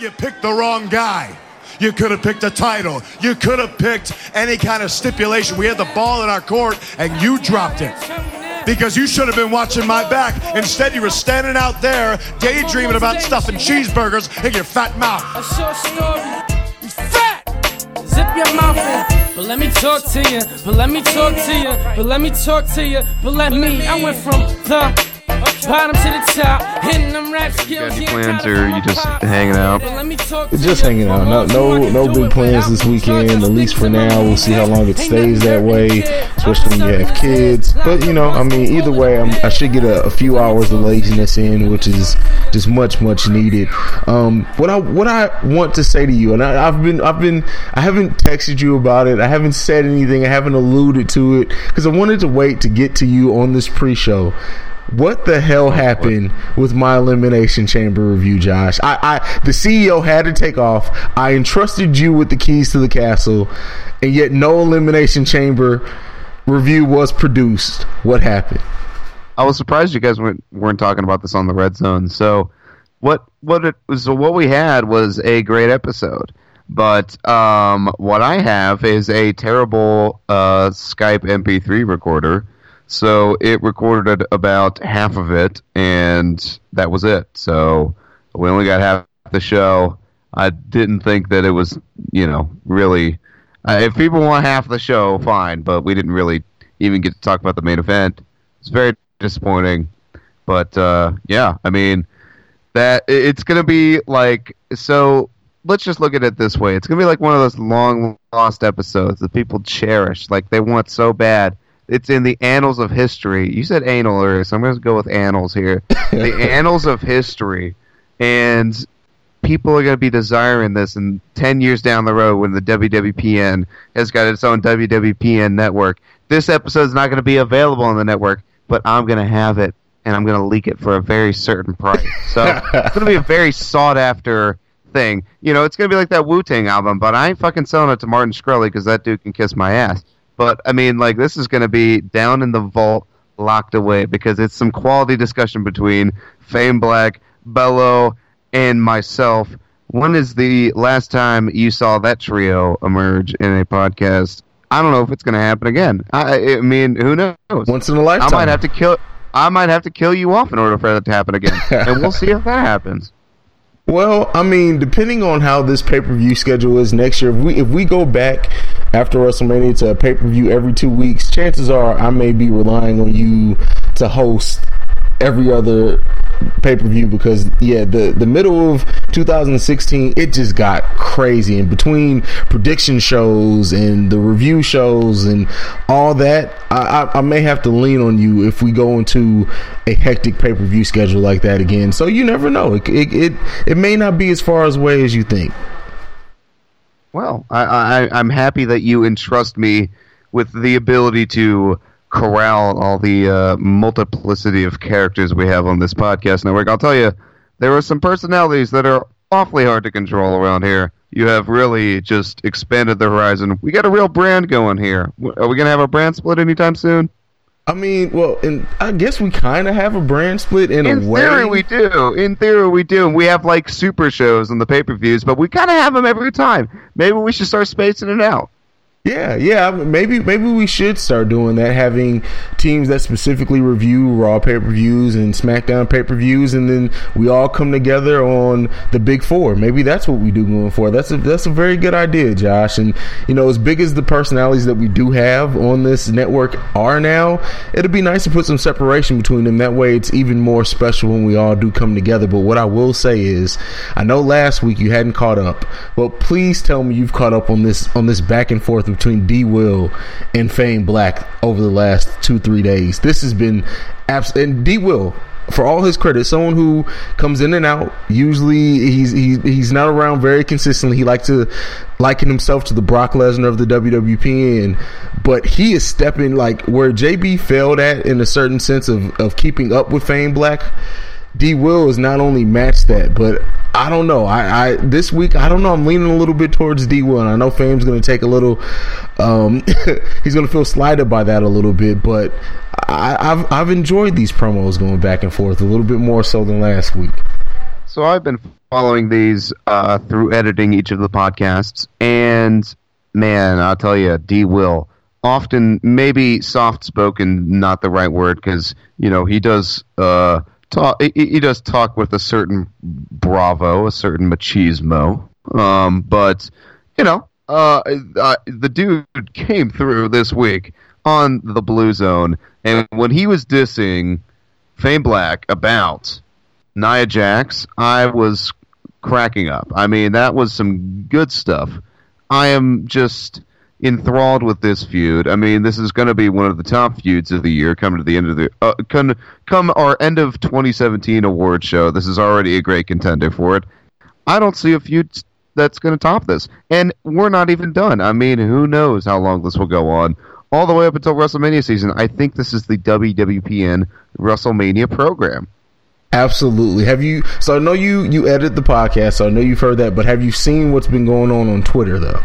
You picked the wrong guy. You could have picked a title. You could have picked any kind of stipulation. We had the ball in our court and you dropped it. Because you should have been watching my back. Instead, you were standing out there daydreaming about stuffing cheeseburgers in your fat mouth. A short story. You fat. Zip your mouth in. But let me talk to you. But let me talk to you. But let me talk to you. But let me. I went from the bottom to the top, hitting them rap skills. Got any plans, or you just hanging out? But let me talk to Just hanging out. No, no, no big plans this weekend. At least for now, we'll see how long it stays that way. Especially when you have kids. But you know, I mean, either way, I'm, I should get a, a few hours of laziness in, which is just much, much needed. Um, what I what I want to say to you, and I, I've been, I've been, I haven't texted you about it. I haven't said anything. I haven't alluded to it because I wanted to wait to get to you on this pre-show. What the hell happened with my elimination chamber review, Josh? I, I the CEO had to take off. I entrusted you with the keys to the castle, and yet no elimination chamber review was produced. What happened? I was surprised you guys weren't, weren't talking about this on the red zone. So, what what it was? So what we had was a great episode, but um, what I have is a terrible uh, Skype MP3 recorder. So it recorded about half of it, and that was it. So we only got half the show. I didn't think that it was, you know, really. Uh, if people want half the show, fine, but we didn't really even get to talk about the main event. It's very disappointing, but uh, yeah, I mean that it's gonna be like so. Let's just look at it this way: it's gonna be like one of those long lost episodes that people cherish, like they want so bad. It's in the annals of history. You said anal earlier, so I'm going to go with annals here. the annals of history, and people are going to be desiring this in 10 years down the road when the WWPN has got its own WWPN network. This episode is not going to be available on the network, but I'm going to have it and I'm going to leak it for a very certain price. So it's going to be a very sought after thing. You know, it's going to be like that Wu Tang album, but I ain't fucking selling it to Martin Shkreli because that dude can kiss my ass. But I mean, like, this is going to be down in the vault, locked away because it's some quality discussion between Fame Black, Bello, and myself. When is the last time you saw that trio emerge in a podcast? I don't know if it's going to happen again. I, I mean, who knows? Once in a lifetime. I might have to kill. I might have to kill you off in order for that to happen again, and we'll see if that happens. Well, I mean, depending on how this pay per view schedule is next year, if we if we go back after WrestleMania to a pay per view every two weeks, chances are I may be relying on you to host every other pay per view because yeah, the the middle of 2016 it just got crazy, and between prediction shows and the review shows and all that, I, I, I may have to lean on you if we go into a hectic pay per view schedule like that again. So you never know; it it it, it may not be as far as away as you think. Well, I, I, I'm happy that you entrust me with the ability to corral all the uh, multiplicity of characters we have on this podcast network. I'll tell you, there are some personalities that are awfully hard to control around here. You have really just expanded the horizon. We got a real brand going here. Are we going to have a brand split anytime soon? I mean, well, and I guess we kind of have a brand split in, In a way. theory, we do. In theory, we do. And we have like super shows on the pay per views, but we kind of have them every time. Maybe we should start spacing it out. Yeah, yeah. Maybe maybe we should start doing that. Having teams that specifically review Raw pay per views and SmackDown pay per views, and then we all come together on the Big Four. Maybe that's what we do going forward. That's a that's a very good idea, Josh. And you know, as big as the personalities that we do have on this network are now, it'd be nice to put some separation between them. That way, it's even more special when we all do come together. But what I will say is, I know last week you hadn't caught up, but please tell me you've caught up on this on this back and forth between D Will and Fame Black over the last two three days. This has been abs- and D Will. For all his credit, someone who comes in and out. Usually, he's he's he's not around very consistently. He likes to liken himself to the Brock Lesnar of the WWPN, but he is stepping like where JB failed at in a certain sense of of keeping up with Fame Black. D Will is not only matched that, but I don't know. I, I this week I don't know. I'm leaning a little bit towards D Will, and I know Fame's going to take a little. Um, he's going to feel slighted by that a little bit, but I, I've I've enjoyed these promos going back and forth a little bit more so than last week. So I've been following these uh, through editing each of the podcasts, and man, I'll tell you, D will often maybe soft spoken, not the right word, because you know he does uh, talk. He, he does talk with a certain bravo, a certain machismo. Um, but you know, uh, uh, the dude came through this week on the Blue Zone, and when he was dissing Fame Black about Nia Jax, I was cracking up. I mean, that was some good stuff. I am just enthralled with this feud. I mean, this is going to be one of the top feuds of the year coming to the end of the uh, come, come our end of 2017 award show. This is already a great contender for it. I don't see a feud that's going to top this. And we're not even done. I mean, who knows how long this will go on? All the way up until WrestleMania season. I think this is the WWPN WrestleMania program. Absolutely. Have you? So I know you you edit the podcast. So I know you've heard that, but have you seen what's been going on on Twitter though?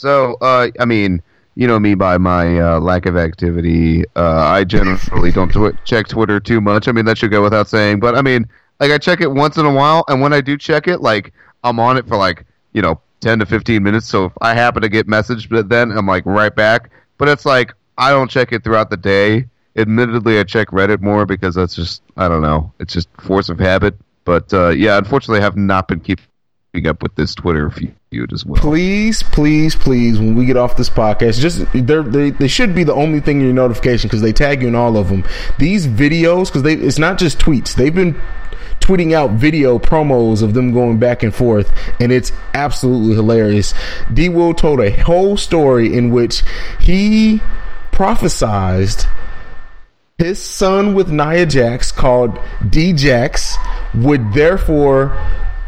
So uh, I mean, you know me by my uh, lack of activity. Uh, I generally don't tw- check Twitter too much. I mean, that should go without saying. But I mean, like I check it once in a while, and when I do check it, like I'm on it for like you know ten to fifteen minutes. So if I happen to get messaged, but then I'm like right back. But it's like I don't check it throughout the day admittedly, I check Reddit more because that's just I don't know. It's just force of habit. But uh, yeah, unfortunately, I have not been keeping up with this Twitter feud as well. Please, please, please, when we get off this podcast, just they they should be the only thing in your notification because they tag you in all of them. These videos, because they it's not just tweets. They've been tweeting out video promos of them going back and forth, and it's absolutely hilarious. D. Will told a whole story in which he prophesized his son with Nia Jax, called D Jax, would therefore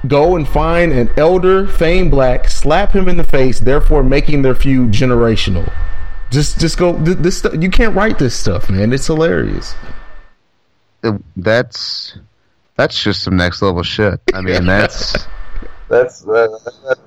go and find an elder Fame Black, slap him in the face, therefore making their feud generational. Just, just go. This stuff you can't write this stuff, man. It's hilarious. That's that's just some next level shit. I mean, that's that's uh,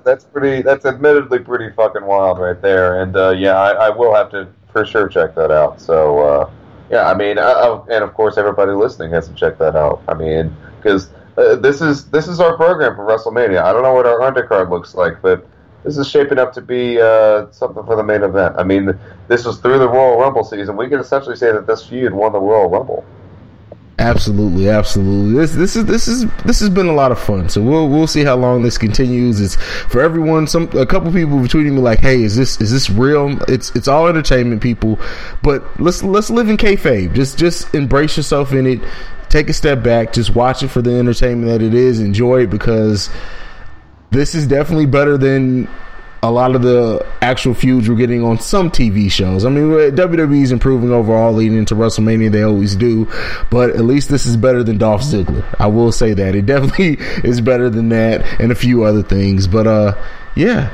that's pretty. That's admittedly pretty fucking wild right there. And uh, yeah, I, I, will have to for sure check that out. So. Uh, yeah, I mean, uh, and of course, everybody listening has to check that out. I mean, because uh, this is this is our program for WrestleMania. I don't know what our undercard looks like, but this is shaping up to be uh, something for the main event. I mean, this was through the Royal Rumble season. We can essentially say that this feud won the Royal Rumble. Absolutely, absolutely. This this is this is this has been a lot of fun. So we'll we'll see how long this continues. It's for everyone. Some a couple people were tweeting me like, "Hey, is this is this real?" It's it's all entertainment, people. But let's let's live in kayfabe. Just just embrace yourself in it. Take a step back. Just watch it for the entertainment that it is. Enjoy it because this is definitely better than a lot of the actual feuds we're getting on some TV shows. I mean, WWE is improving overall leading into WrestleMania. They always do, but at least this is better than Dolph Ziggler. I will say that it definitely is better than that and a few other things. But uh, yeah.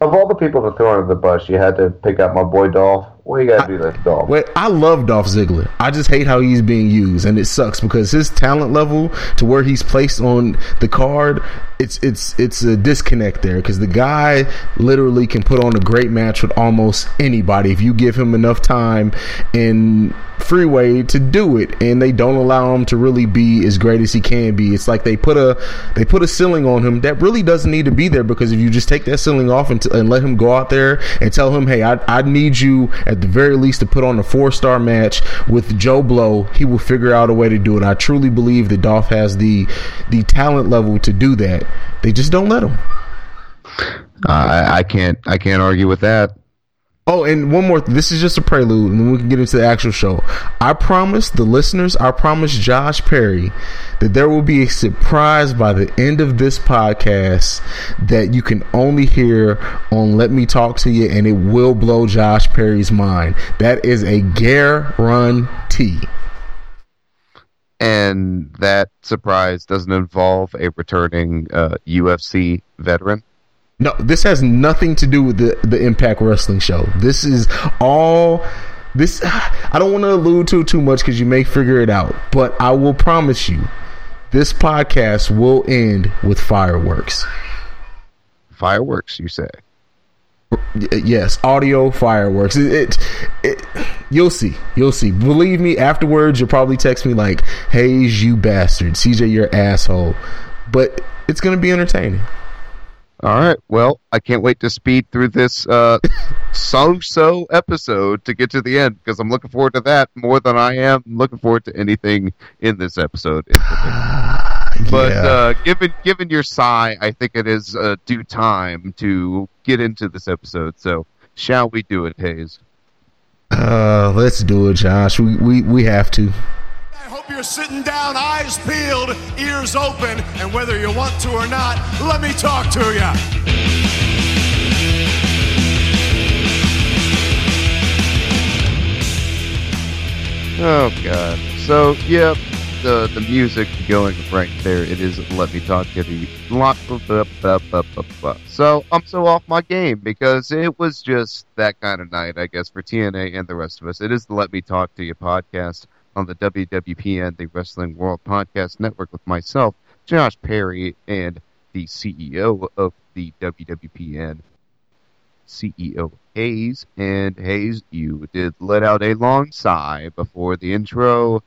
Of all the people to throw under the bus, you had to pick out my boy Dolph. What you gotta do that Dolph? Wait, I love Dolph Ziggler. I just hate how he's being used, and it sucks because his talent level to where he's placed on the card, it's it's it's a disconnect there because the guy literally can put on a great match with almost anybody if you give him enough time and freeway to do it, and they don't allow him to really be as great as he can be. It's like they put a they put a ceiling on him that really doesn't need to be there because if you just take that ceiling off and, t- and let him go out there and tell him, hey, I I need you at the very least to put on a four star match with Joe Blow, he will figure out a way to do it. I truly believe that Dolph has the the talent level to do that. They just don't let him. Uh, I, I can't I can't argue with that. Oh, and one more. This is just a prelude, and then we can get into the actual show. I promise the listeners, I promise Josh Perry that there will be a surprise by the end of this podcast that you can only hear on Let Me Talk to You, and it will blow Josh Perry's mind. That is a guarantee. And that surprise doesn't involve a returning uh, UFC veteran. No, this has nothing to do with the the Impact Wrestling show. This is all this I don't want to allude to too much cuz you may figure it out, but I will promise you this podcast will end with fireworks. Fireworks, you say? Yes, audio fireworks. It, it, it, you'll see, you'll see. Believe me. Afterwards, you'll probably text me like, "Hayes, you bastard, CJ, you're asshole." But it's gonna be entertaining. All right. Well, I can't wait to speed through this uh, so-so episode to get to the end because I'm looking forward to that more than I am looking forward to anything in this episode. In but Yeah. uh, given given your sigh, I think it is uh, due time to get into this episode. So, shall we do it, Hayes? Uh, let's do it, Josh. We we we have to. You're sitting down, eyes peeled, ears open, and whether you want to or not, let me talk to you. Oh God. So yeah, the the music going right there. It is let me talk to you. So I'm so off my game because it was just that kind of night, I guess, for TNA and the rest of us. It is the Let Me Talk to You podcast on the WWPN, the Wrestling World Podcast Network, with myself, Josh Perry, and the CEO of the WWPN, CEO Hayes. And Hayes, you did let out a long sigh before the intro.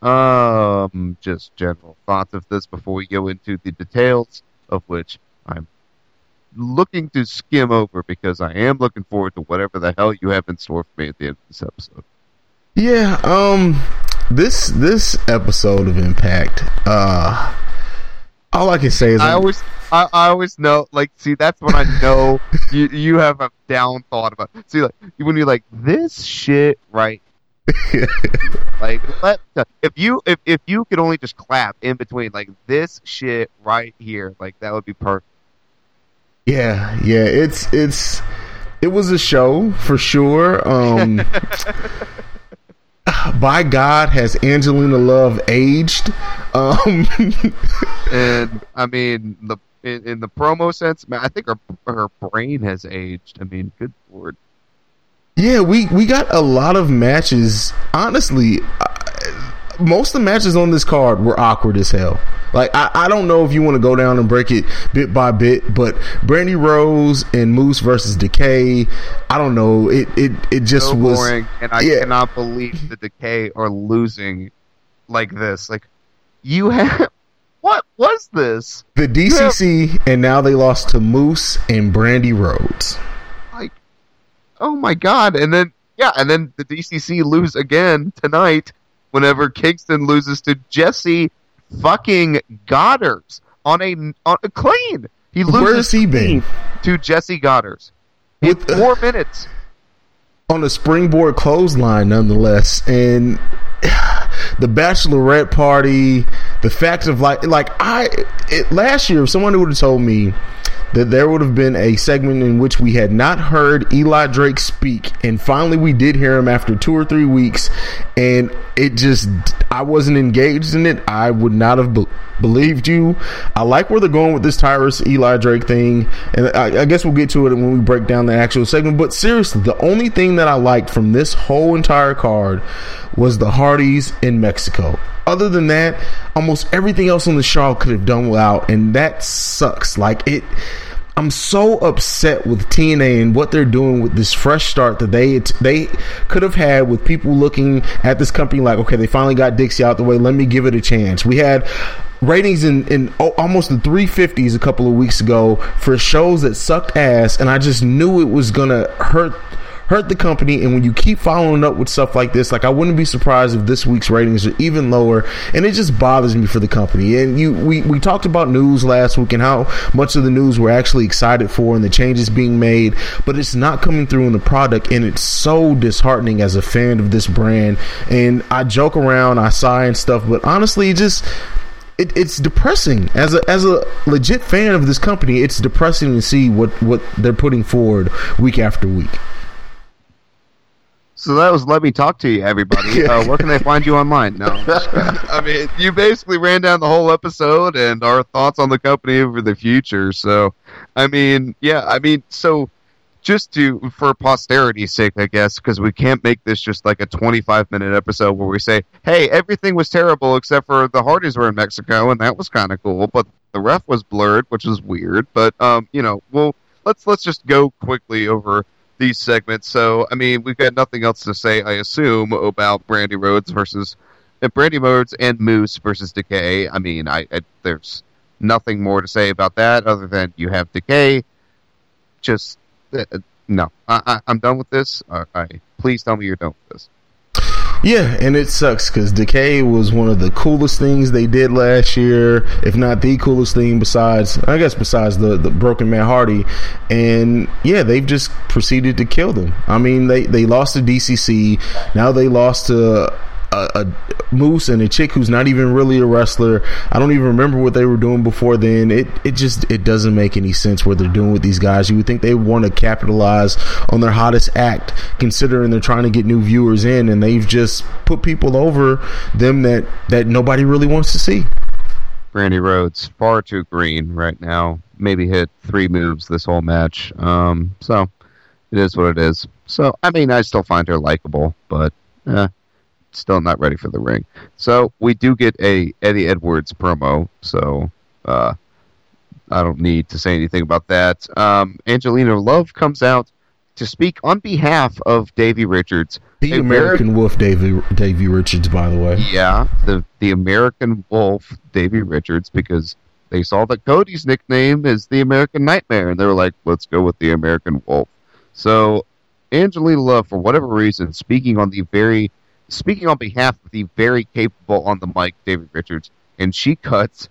Um, just general thoughts of this before we go into the details, of which I'm looking to skim over because I am looking forward to whatever the hell you have in store for me at the end of this episode. Yeah, um this this episode of Impact, uh all I can say is I always, I, I always know, like, see, that's when I know you you have a down thought about. See, like when you're like this shit, right? like, let if you if if you could only just clap in between, like this shit right here, like that would be perfect. Yeah, yeah, it's it's it was a show for sure. Um by God has Angelina Love aged? Um And I mean, the in, in the promo sense, man, I think her her brain has aged. I mean, good lord. Yeah, we we got a lot of matches. Honestly, most of the matches on this card were awkward as hell. Like I, I don't know if you want to go down and break it bit by bit, but Brandy Rhodes and Moose versus Decay, I don't know. It it it just so was boring, and I yeah. cannot believe the Decay are losing like this. Like you have what was this? the DCC, and now they lost to Moose and Brandy Rhodes. Like, oh my god! And then yeah, and then the DCC lose again tonight. Whenever Kingston loses to Jesse fucking Godderz on a on a clean, he loses Where's he been? to Jesse Godderz in With- uh, four minutes. on a springboard clothesline nonetheless and the bachelorette party the fact of like like i it, last year if someone would have told me that there would have been a segment in which we had not heard Eli Drake speak, and finally we did hear him after two or three weeks, and it just I wasn't engaged in it. I would not have be- believed you. I like where they're going with this Tyrus Eli Drake thing, and I, I guess we'll get to it when we break down the actual segment. But seriously, the only thing that I liked from this whole entire card was the Hardys in Mexico. Other than that, almost everything else on the show could have done without, and that sucks. Like it. I'm so upset with TNA and what they're doing with this fresh start that they they could have had with people looking at this company like, okay, they finally got Dixie out the way. Let me give it a chance. We had ratings in, in almost the 350s a couple of weeks ago for shows that sucked ass, and I just knew it was gonna hurt hurt the company. And when you keep following up with stuff like this, like I wouldn't be surprised if this week's ratings are even lower. And it just bothers me for the company. And you, we we talked about news last week and how much of the news we're actually excited for and the changes being made, but it's not coming through in the product, and it's so disheartening as a fan of this brand. And I joke around, I sigh and stuff, but honestly, it just it, it's depressing as a as a legit fan of this company. It's depressing to see what what they're putting forward week after week. So that was let me talk to you, everybody. Uh, where can they find you online? No, I'm just kidding. I mean, you basically ran down the whole episode and our thoughts on the company over the future. So, I mean, yeah, I mean, so just to for posterity's sake, I guess, because we can't make this just like a 25 minute episode where we say, "Hey, everything was terrible except for the Hardys were in Mexico and that was kind of cool, but the ref was blurred, which was weird." But um, you know, we'll let's let's just go quickly over these segments. So, I mean, we've got nothing else to say, I assume, about Brandy Rhodes versus uh, Brandy Rhodes and Moose versus Decay. I mean, I, I there's nothing more to say about that other than you have Decay. Just uh, no, I, I'm done with this. Uh, I please tell me you're done with this. Yeah, and it sucks because Decay was one of the coolest things they did last year, if not the coolest thing besides, I guess, besides the, the Broken Man Hardy. And yeah, they've just proceeded to kill them. I mean, they, they lost to DCC. Now they lost to a, a, moose and a chick who's not even really a wrestler. I don't even remember what they were doing before then. It it just it doesn't make any sense what they're doing with these guys. You would think they want to capitalize on their hottest act, considering they're trying to get new viewers in, and they've just put people over them that that nobody really wants to see. Brandy Rhodes far too green right now. Maybe hit three moves this whole match. Um, so it is what it is. So I mean, I still find her likable, but. Eh still not ready for the ring. So we do get a Eddie Edwards promo. So uh, I don't need to say anything about that. Um, Angelina Love comes out to speak on behalf of Davey Richards. The American Wolf, Davy Davey Richards, by the way. Yeah, the the American Wolf, Davey Richards, because they saw that Cody's nickname is the American Nightmare, and they were like, "Let's go with the American Wolf." So Angelina Love, for whatever reason, speaking on the very speaking on behalf of the very capable on the mic, David Richards, and she cuts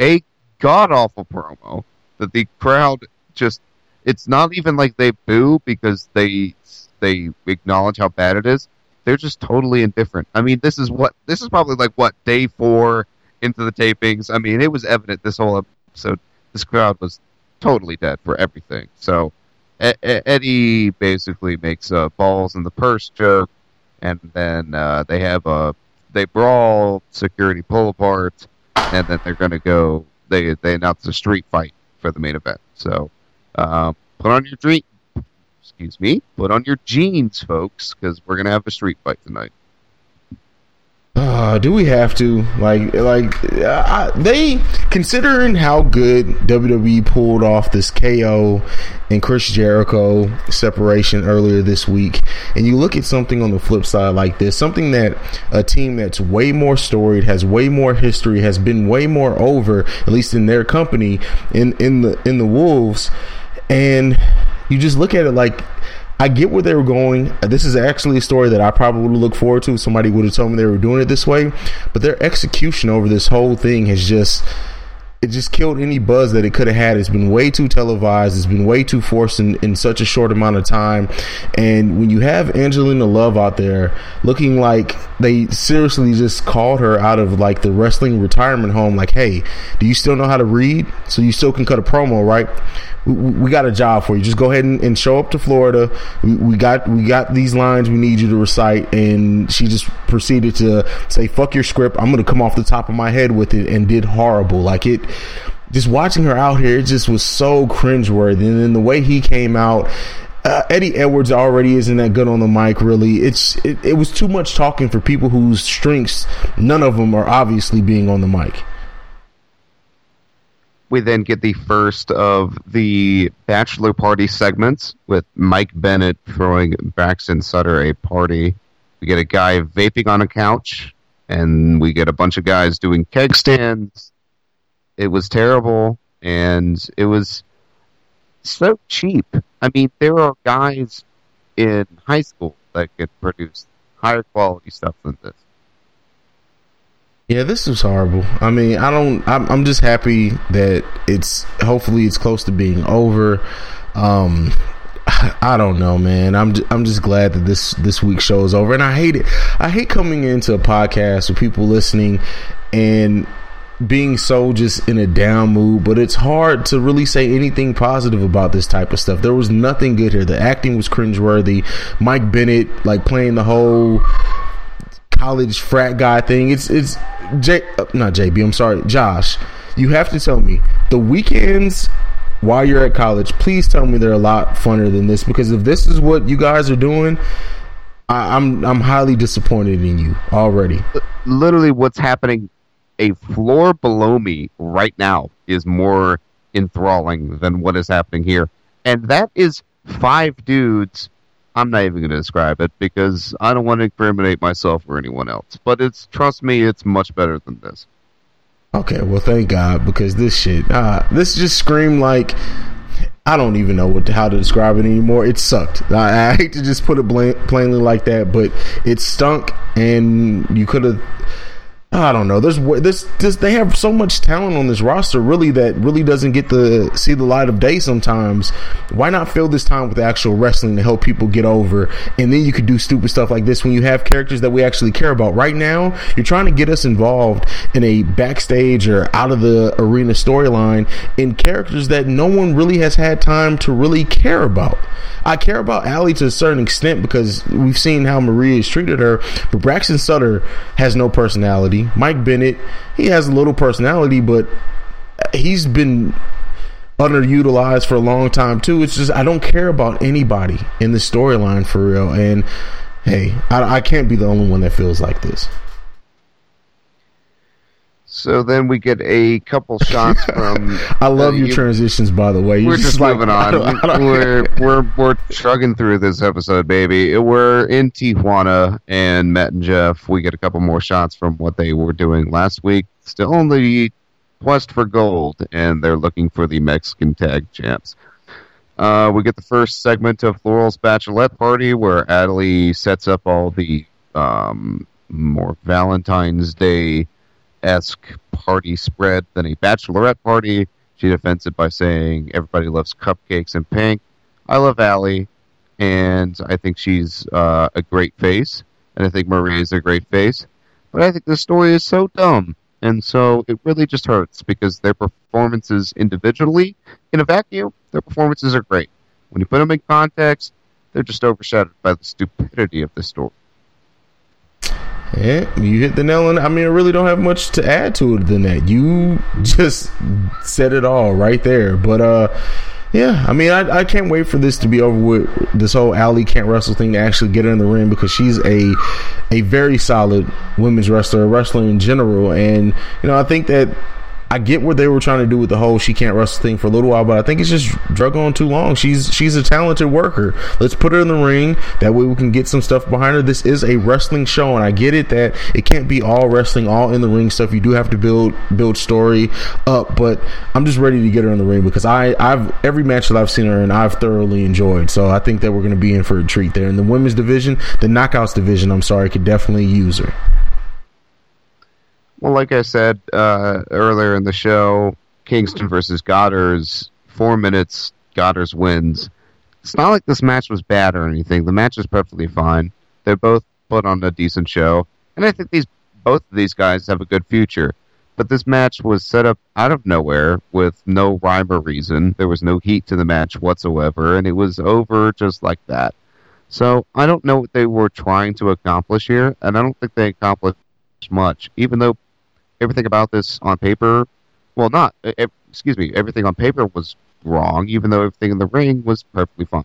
a god awful promo that the crowd just it's not even like they boo because they they acknowledge how bad it is. They're just totally indifferent. I mean, this is what this is probably like what day four into the tapings. I mean, it was evident this whole episode. This crowd was totally dead for everything. So Eddie basically makes a balls in the purse joke and then uh, they have a they brawl, security pull apart, and then they're going to go. They they announce a street fight for the main event. So uh, put on your dream. Excuse me. Put on your jeans, folks, because we're going to have a street fight tonight. Uh, do we have to? Like like they considering how good WWE pulled off this KO and Chris Jericho separation earlier this week, and you look at something on the flip side like this, something that a team that's way more storied, has way more history, has been way more over, at least in their company, in in the in the Wolves, and you just look at it like I get where they were going. This is actually a story that I probably would look forward to. if Somebody would have told me they were doing it this way, but their execution over this whole thing has just it just killed any buzz that it could have had. It's been way too televised. It's been way too forced in, in such a short amount of time. And when you have Angelina Love out there looking like they seriously just called her out of like the wrestling retirement home, like, hey, do you still know how to read? So you still can cut a promo, right? We, got a job for you. Just go ahead and, and show up to Florida. We, we, got we got these lines we need you to recite. And she just proceeded to say, "Fuck your script. I'm gonna come off the top of my head with it," and did horrible. Like it just watching her out here, it just was so cringeworthy. And then the way he came out, uh, Eddie Edwards already isn't that good on the mic. Really, it's it, it was too much talking for people whose strengths none of them are obviously being on the mic. We then get the first of the bachelor party segments with Mike Bennett throwing Braxton Sutter a party. We get a guy vaping on a couch, and we get a bunch of guys doing keg stands it was terrible, and it was so cheap. I mean, there are guys in high school that could produce higher quality stuff than this. Yeah, this was horrible. I mean, I don't. I'm, I'm just happy that it's hopefully it's close to being over. Um, I don't know, man. I'm just, I'm just glad that this this week's show is over, and I hate it. I hate coming into a podcast with people listening and being so just in a down mood, but it's hard to really say anything positive about this type of stuff. There was nothing good here. The acting was cringeworthy. Mike Bennett, like playing the whole college frat guy thing. It's it's J, uh, not JB. I'm sorry, Josh. You have to tell me the weekends while you're at college. Please tell me they're a lot funner than this because if this is what you guys are doing. I, I'm I'm highly disappointed in you already. Literally, what's happening a floor below me right now is more enthralling than what is happening here. and that is five dudes. I'm not even going to describe it because I don't want to incriminate myself or anyone else. But it's trust me, it's much better than this. Okay, well, thank God because this shit, uh, this just screamed like I don't even know what how to describe it anymore. It sucked. I, I hate to just put it bl- plainly like that, but it stunk, and you could have I don't know. There's this, this they have so much talent on this roster, really that really doesn't get to see the light of day sometimes. Why not fill this time with actual wrestling to help people get over, and then you could do stupid stuff like this when you have characters that we actually care about. Right now, you're trying to get us involved in a backstage or out of the arena storyline in characters that no one really has had time to really care about. I care about Allie to a certain extent because we've seen how Maria has treated her, but Braxton Sutter has no personality. Mike Bennett, he has a little personality, but he's been underutilized for a long time too. It's just I don't care about anybody in the storyline for real. And hey, I, I can't be the only one that feels like this. So then we get a couple shots from. I love uh, your you, transitions, by the way. You're we're just, just moving like, on. I don't, I don't we're we're we're chugging through this episode, baby. We're in Tijuana, and Matt and Jeff. We get a couple more shots from what they were doing last week. Still on the quest for gold, and they're looking for the Mexican tag champs. Uh, we get the first segment of Laurel's bachelorette party, where Allie sets up all the um, more Valentine's Day esque party spread than a bachelorette party. She defends it by saying everybody loves cupcakes and pink. I love Allie, and I think she's uh, a great face, and I think Marie is a great face. But I think the story is so dumb, and so it really just hurts because their performances individually, in a vacuum, their performances are great. When you put them in context, they're just overshadowed by the stupidity of the story. Yeah, you hit the nail on. I mean, I really don't have much to add to it than that. You just said it all right there. But uh, yeah, I mean, I, I can't wait for this to be over with. This whole Allie can't wrestle thing to actually get her in the ring because she's a a very solid women's wrestler, wrestler in general. And you know, I think that I get what they were trying to do with the whole she can't wrestle thing for a little while, but I think it's just drug on too long. She's she's a talented worker. Let's put her in the ring. That way we can get some stuff behind her. This is a wrestling show, and I get it that it can't be all wrestling, all in the ring stuff. You do have to build build story up, but I'm just ready to get her in the ring because I I've every match that I've seen her in, I've thoroughly enjoyed. So I think that we're going to be in for a treat there. In the women's division, the knockouts division, I'm sorry, could definitely use her. Well, like I said uh, earlier in the show, Kingston versus Godderz four minutes. Godderz wins. It's not like this match was bad or anything. The match was perfectly fine. They both put on a decent show, and I think these both of these guys have a good future. But this match was set up out of nowhere with no rhyme or reason. There was no heat to the match whatsoever, and it was over just like that. So I don't know what they were trying to accomplish here, and I don't think they accomplished much. Even though everything about this on paper, well, not excuse me, everything on paper was wrong, even though everything in the ring was perfectly fine.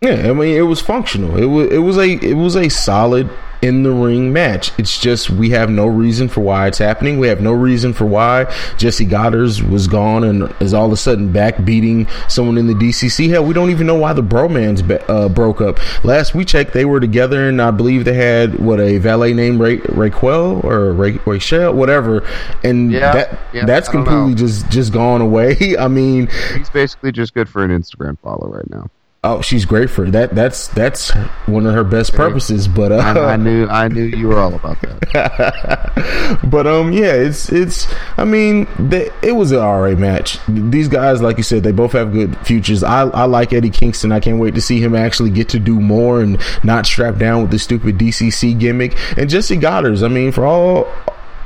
Yeah, I mean, it was functional. It was it was a it was a solid in the ring match. It's just we have no reason for why it's happening. We have no reason for why Jesse Godderz was gone and is all of a sudden back beating someone in the DCC. Hell, we don't even know why the bromans uh, broke up. Last we checked, they were together, and I believe they had what a valet named Ray- Raquel or Ray- Rachel, whatever. And yeah, that yeah, that's completely just just gone away. I mean, he's basically just good for an Instagram follow right now. Oh, she's great for that. That's that's one of her best purposes. But uh, I, I, knew I knew you were all about that. but um, yeah, it's it's. I mean, they, it was an alright match. These guys, like you said, they both have good futures. I I like Eddie Kingston. I can't wait to see him actually get to do more and not strap down with the stupid DCC gimmick. And Jesse Godderz. I mean, for all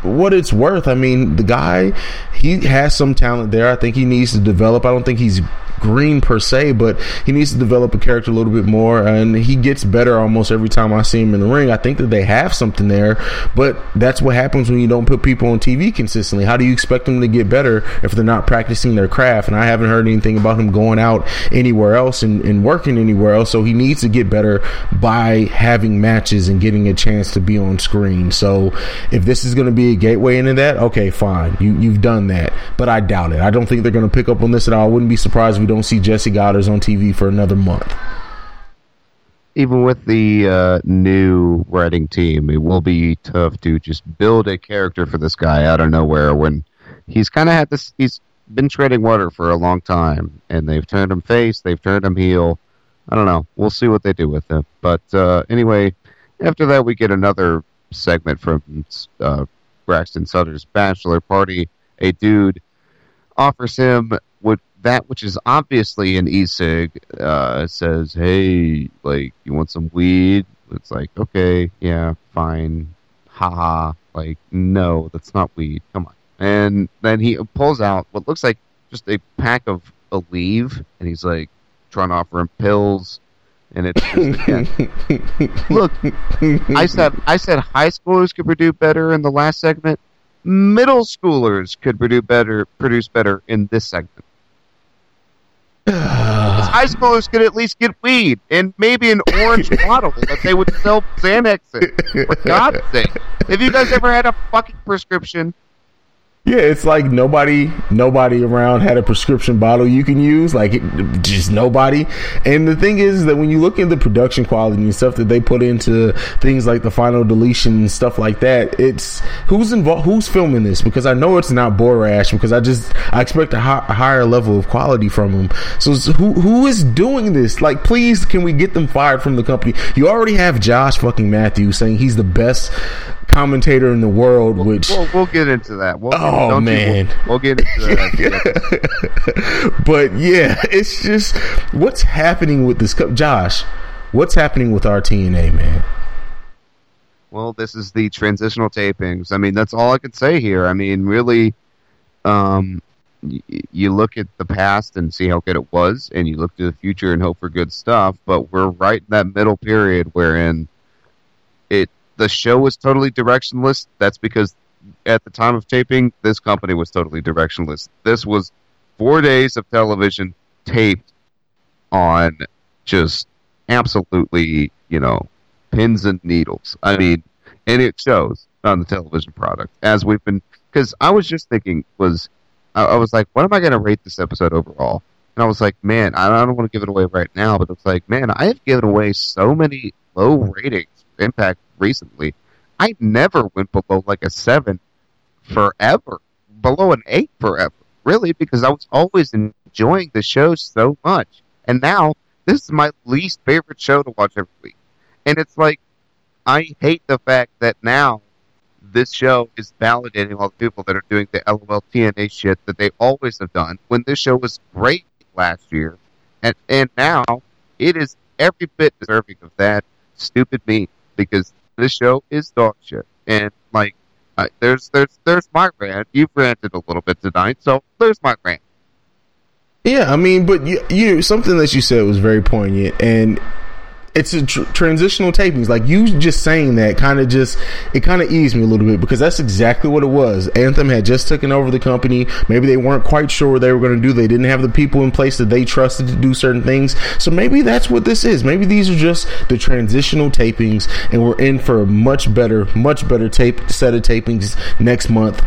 what it's worth, I mean, the guy he has some talent there. I think he needs to develop. I don't think he's green per se, but he needs to develop a character a little bit more, and he gets better almost every time I see him in the ring. I think that they have something there, but that's what happens when you don't put people on TV consistently. How do you expect them to get better if they're not practicing their craft? And I haven't heard anything about him going out anywhere else and, and working anywhere else, so he needs to get better by having matches and getting a chance to be on screen. So if this is going to be a gateway into that, okay, fine, you you've done that, but I doubt it. I don't think they're going to pick up on this at all. I wouldn't be surprised if don't see Jesse Godderz on TV for another month. Even with the uh, new writing team, it will be tough to just build a character for this guy out of nowhere when he's kind of had this. He's been treading water for a long time, and they've turned him face, they've turned him heel. I don't know. We'll see what they do with him. But uh, anyway, after that, we get another segment from uh, Braxton Sutter's bachelor party. A dude offers him what that which is obviously an e-cig. Uh, says, "Hey, like, you want some weed?" It's like, okay, yeah, fine, haha. Like, no, that's not weed. Come on. And then he pulls out what looks like just a pack of Aleve, and he's like trying to offer him pills. And it's just, look. I said I said high schoolers could produce better in the last segment. Middle schoolers could produce better produce better in this segment. high schoolers could at least get weed and maybe an orange bottle that they would sell Xanax in. For God's sake. Have you guys ever had a fucking prescription? Yeah, it's like nobody, nobody around had a prescription bottle you can use. Like it, just nobody. And the thing is that when you look at the production quality and stuff that they put into things like the final deletion and stuff like that, it's who's involved, who's filming this? Because I know it's not Borash. Because I just I expect a, a higher level of quality from them. So who who is doing this? Like, please, can we get them fired from the company? You already have Josh fucking Matthews saying he's the best commentator in the world, which we'll, we'll get into that. We'll, oh man, you, we'll, we'll, get into that. but yeah, it's just what's happening with this cup, Josh. What's happening with our TNA, man? Well, this is the transitional tapings. I mean, that's all I could say here. I mean, really, um, y- you look at the past and see how good it was, and you look to the future and hope for good stuff. But we're right in that middle period wherein it the show was totally directionless. That's because at the time of taping, this company was totally directionless. This was four days of television taped on just absolutely, you know, pins and needles. I mean, and it shows on the television product as we've been. Because I was just thinking, was I, I was like, what am I going to rate this episode overall? And I was like, man, I don't want to give it away right now, but it's like, man, I have given away so many low ratings Impact recently. I never went below like a seven forever, below an eight forever, really, because I was always enjoying the show so much. And now this is my least favorite show to watch every week. And it's like, I hate the fact that now this show is validating all the people that are doing the LOL TNA shit that they always have done when this show was great last year. And, and now it is every bit deserving of that stupid meme because this show is dog shit. And like, uh, there's there's there's my rant. You've ranted a little bit tonight, so there's my rant. Yeah, I mean, but you, you something that you said was very poignant, and it's a tr- transitional tapings. Like you just saying that kind of just it kind of eased me a little bit because that's exactly what it was. Anthem had just taken over the company. Maybe they weren't quite sure what they were going to do. They didn't have the people in place that they trusted to do certain things. So maybe that's what this is. Maybe these are just the transitional tapings, and we're in for a much better, much better tape set of tapings next month.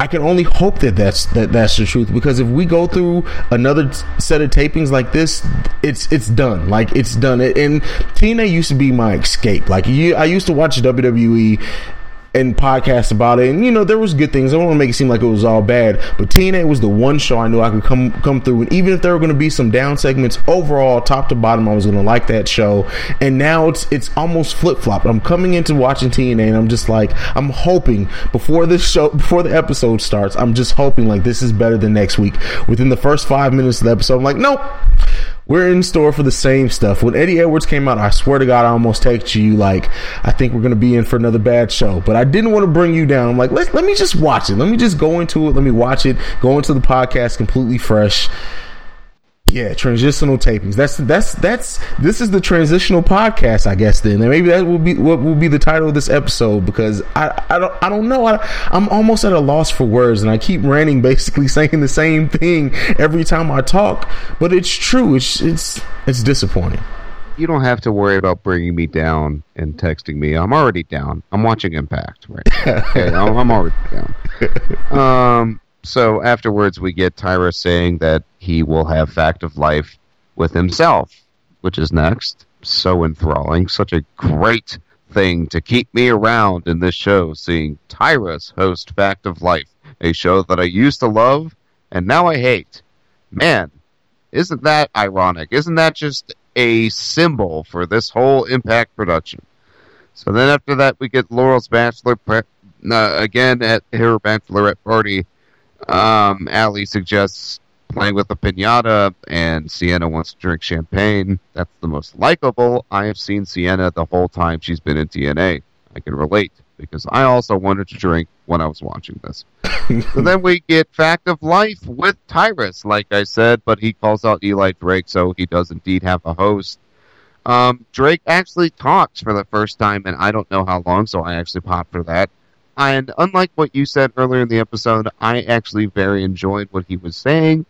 I can only hope that that's that that's the truth because if we go through another set of tapings like this, it's it's done. Like it's done. And TNA used to be my escape. Like you, I used to watch WWE and podcasts about it. And you know, there was good things. I don't want to make it seem like it was all bad, but TNA was the one show I knew I could come come through. And even if there were going to be some down segments, overall, top to bottom, I was going to like that show. And now it's it's almost flip flop. I'm coming into watching TNA, and I'm just like, I'm hoping before this show, before the episode starts, I'm just hoping like this is better than next week. Within the first five minutes of the episode, I'm like, nope we're in store for the same stuff. When Eddie Edwards came out, I swear to God, I almost texted you like, I think we're gonna be in for another bad show. But I didn't want to bring you down. I'm like, let let me just watch it. Let me just go into it. Let me watch it. Go into the podcast completely fresh. Yeah, transitional tapings. That's that's that's this is the transitional podcast, I guess. Then and maybe that will be what will be the title of this episode because I I don't I don't know. I, I'm almost at a loss for words, and I keep ranting, basically saying the same thing every time I talk. But it's true. It's it's it's disappointing. You don't have to worry about bringing me down and texting me. I'm already down. I'm watching Impact right now. Okay, I'm, I'm already down. Um, so afterwards, we get Tyrus saying that he will have fact of life with himself, which is next. So enthralling, such a great thing to keep me around in this show, seeing Tyrus host Fact of Life, a show that I used to love and now I hate. Man, isn't that ironic? Isn't that just a symbol for this whole Impact production? So then after that, we get Laurel's bachelor pre- uh, again at her bachelorette party. Um, Allie suggests playing with a pinata, and Sienna wants to drink champagne. That's the most likable I have seen Sienna the whole time she's been in TNA. I can relate because I also wanted to drink when I was watching this. so then we get Fact of Life with Tyrus, like I said, but he calls out Eli Drake, so he does indeed have a host. Um, Drake actually talks for the first time, and I don't know how long, so I actually popped for that. And unlike what you said earlier in the episode, I actually very enjoyed what he was saying.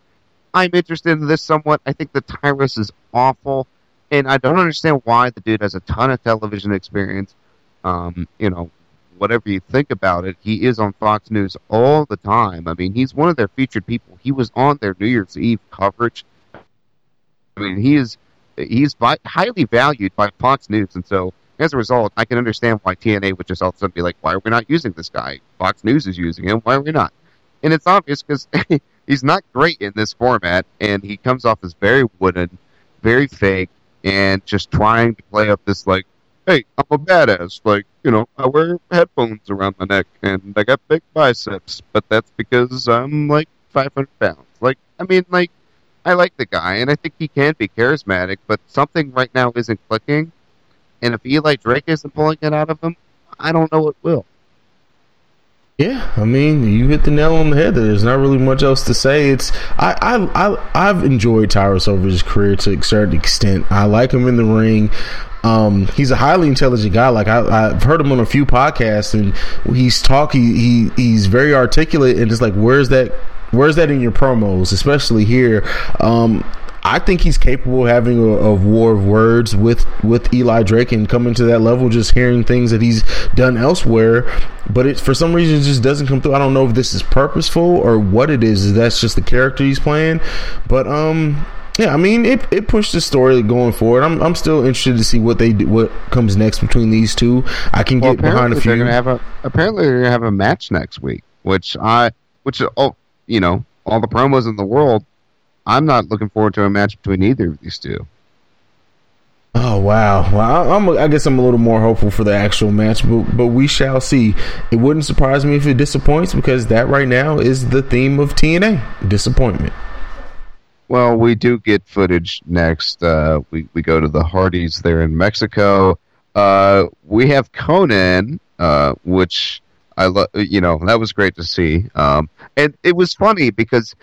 I'm interested in this somewhat. I think the Tyrus is awful, and I don't understand why the dude has a ton of television experience. Um, you know, whatever you think about it, he is on Fox News all the time. I mean, he's one of their featured people. He was on their New Year's Eve coverage. I mean, he is he's highly valued by Fox News, and so as a result, I can understand why TNA would just all of a sudden be like, "Why are we not using this guy? Fox News is using him. Why are we not?" And it's obvious because he's not great in this format, and he comes off as very wooden, very fake, and just trying to play up this like, "Hey, I'm a badass. Like, you know, I wear headphones around my neck, and I got big biceps, but that's because I'm like 500 pounds." Like, I mean, like I like the guy, and I think he can be charismatic, but something right now isn't clicking. And if Eli Drake isn't pulling it out of him, I don't know what will. Yeah, I mean, you hit the nail on the head. There's not really much else to say. It's I I, I I've enjoyed Tyrus over his career to a certain extent. I like him in the ring. Um, he's a highly intelligent guy. Like I, have heard him on a few podcasts, and he's talking. He he's very articulate, and it's like, where's that Where's that in your promos, especially here? Um, I think he's capable of having a, a, war of words with with Eli Drake and coming to that level, just hearing things that he's done elsewhere. But it for some reason it just doesn't come through. I don't know if this is purposeful or what it is. That's just the character he's playing. But um, yeah, I mean it, it pushed the story going forward. I'm I'm still interested to see what they do, what comes next between these two. I can well, get behind a few. They're gonna have a apparently they're gonna have a match next week, which I which oh you know, all the promos in the world, I'm not looking forward to a match between either of these two. Oh wow! Well, I'm, I guess I'm a little more hopeful for the actual match, but but we shall see. It wouldn't surprise me if it disappoints because that right now is the theme of TNA: disappointment. Well, we do get footage next. Uh, we we go to the Hardys there in Mexico. Uh, we have Konnan, uh, which I love, you know, that was great to see. Um, and it was funny because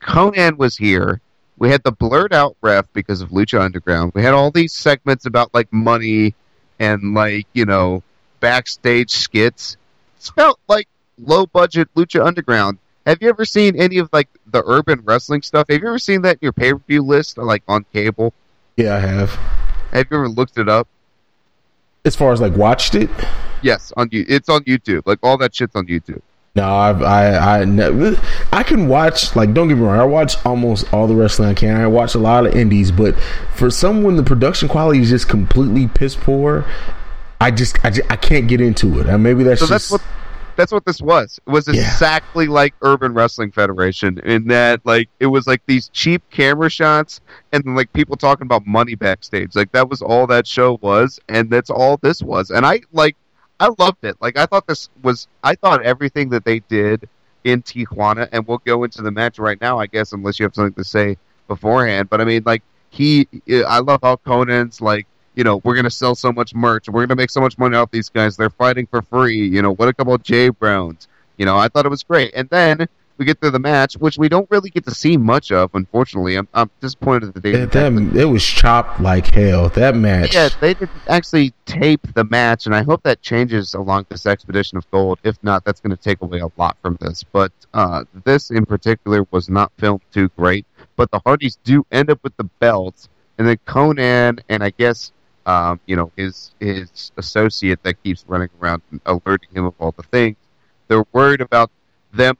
Konnan was here. We had the blurred out ref because of Lucha Underground. We had all these segments about like money and like you know backstage skits. It felt like low budget Lucha Underground. Have you ever seen any of like the urban wrestling stuff? Have you ever seen that in your pay per view list, like on cable? Yeah, I have. Have you ever looked it up? As far as like watched it? Yes, on you. It's on YouTube. Like all that shit's on YouTube. No, I've, I I never. I can watch like don't get me wrong. I watch almost all the wrestling I can. I watch a lot of indies, but for someone the production quality is just completely piss poor. I just I, just, I can't get into it. And maybe that's so just. That's what, that's what this was. It was exactly yeah. like Urban Wrestling Federation in that like it was like these cheap camera shots and like people talking about money backstage. Like that was all that show was, and that's all this was. And I like I loved it. Like I thought this was I thought everything that they did in Tijuana, and we'll go into the match right now, I guess, unless you have something to say beforehand. But I mean, like he, I love how Konnan's like, you know, we're gonna sell so much merch, we're gonna make so much money off these guys. They're fighting for free. You know, what a couple of J Browns. You know, I thought it was great. And then we get through the match, which we don't really get to see much of. Unfortunately, I'm, I'm disappointed that they it, that, it was chopped like hell. That match, yeah, they didn't actually tape the match, and I hope that changes along this expedition of gold. If not, that's going to take away a lot from this. But uh, this in particular was not filmed too great. But the Hardys do end up with the belts, and then Konnan and I guess um, you know his his associate that keeps running around and alerting him of all the things. They're worried about them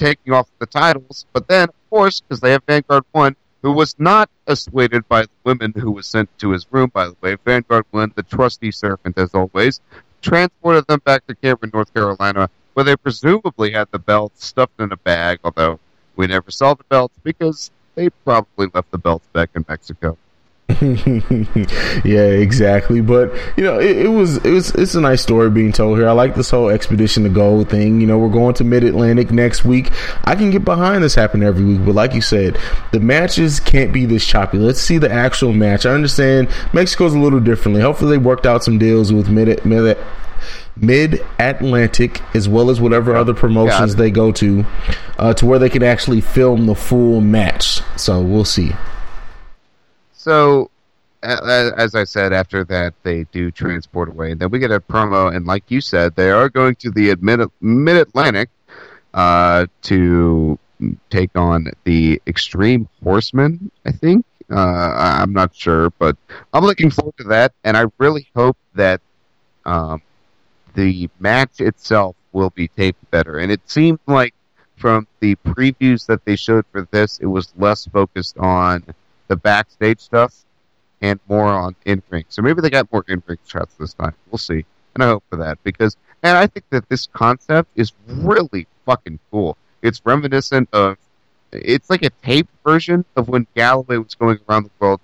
taking off the titles. But then, of course, because they have Vanguard One, who was not assuaded by the women who was sent to his room, by the way. Vanguard One, the trusty servant, as always, transported them back to Cameron, North Carolina, where they presumably had the belts stuffed in a bag, although we never saw the belts because they probably left the belts back in Mexico. yeah, exactly. But you know, it, it, was it was it's a nice story being told here. I like this whole expedition to gold thing. You know, we're going to Mid Atlantic next week. I can get behind this happening every week, but like you said, the matches can't be this choppy. Let's see the actual match. I understand Mexico's a little differently. Hopefully, they worked out some deals with Mid Mid Mid Atlantic, as well as whatever other promotions they go to, uh, to where they can actually film the full match. So we'll see. So, as I said, after that, they do transport away. And then we get a promo, and like you said, they are going to the Mid Atlantic uh, to take on the Extreme Horsemen, I think. Uh, I'm not sure, but I'm looking forward to that, and I really hope that um, the match itself will be taped better. And it seemed like from the previews that they showed for this, it was less focused on the backstage stuff and more on in ring. So maybe they got more in ring shots this time. We'll see. And I hope for that because, and I think that this concept is really fucking cool. It's reminiscent of, it's like a taped version of when Galloway was going around the world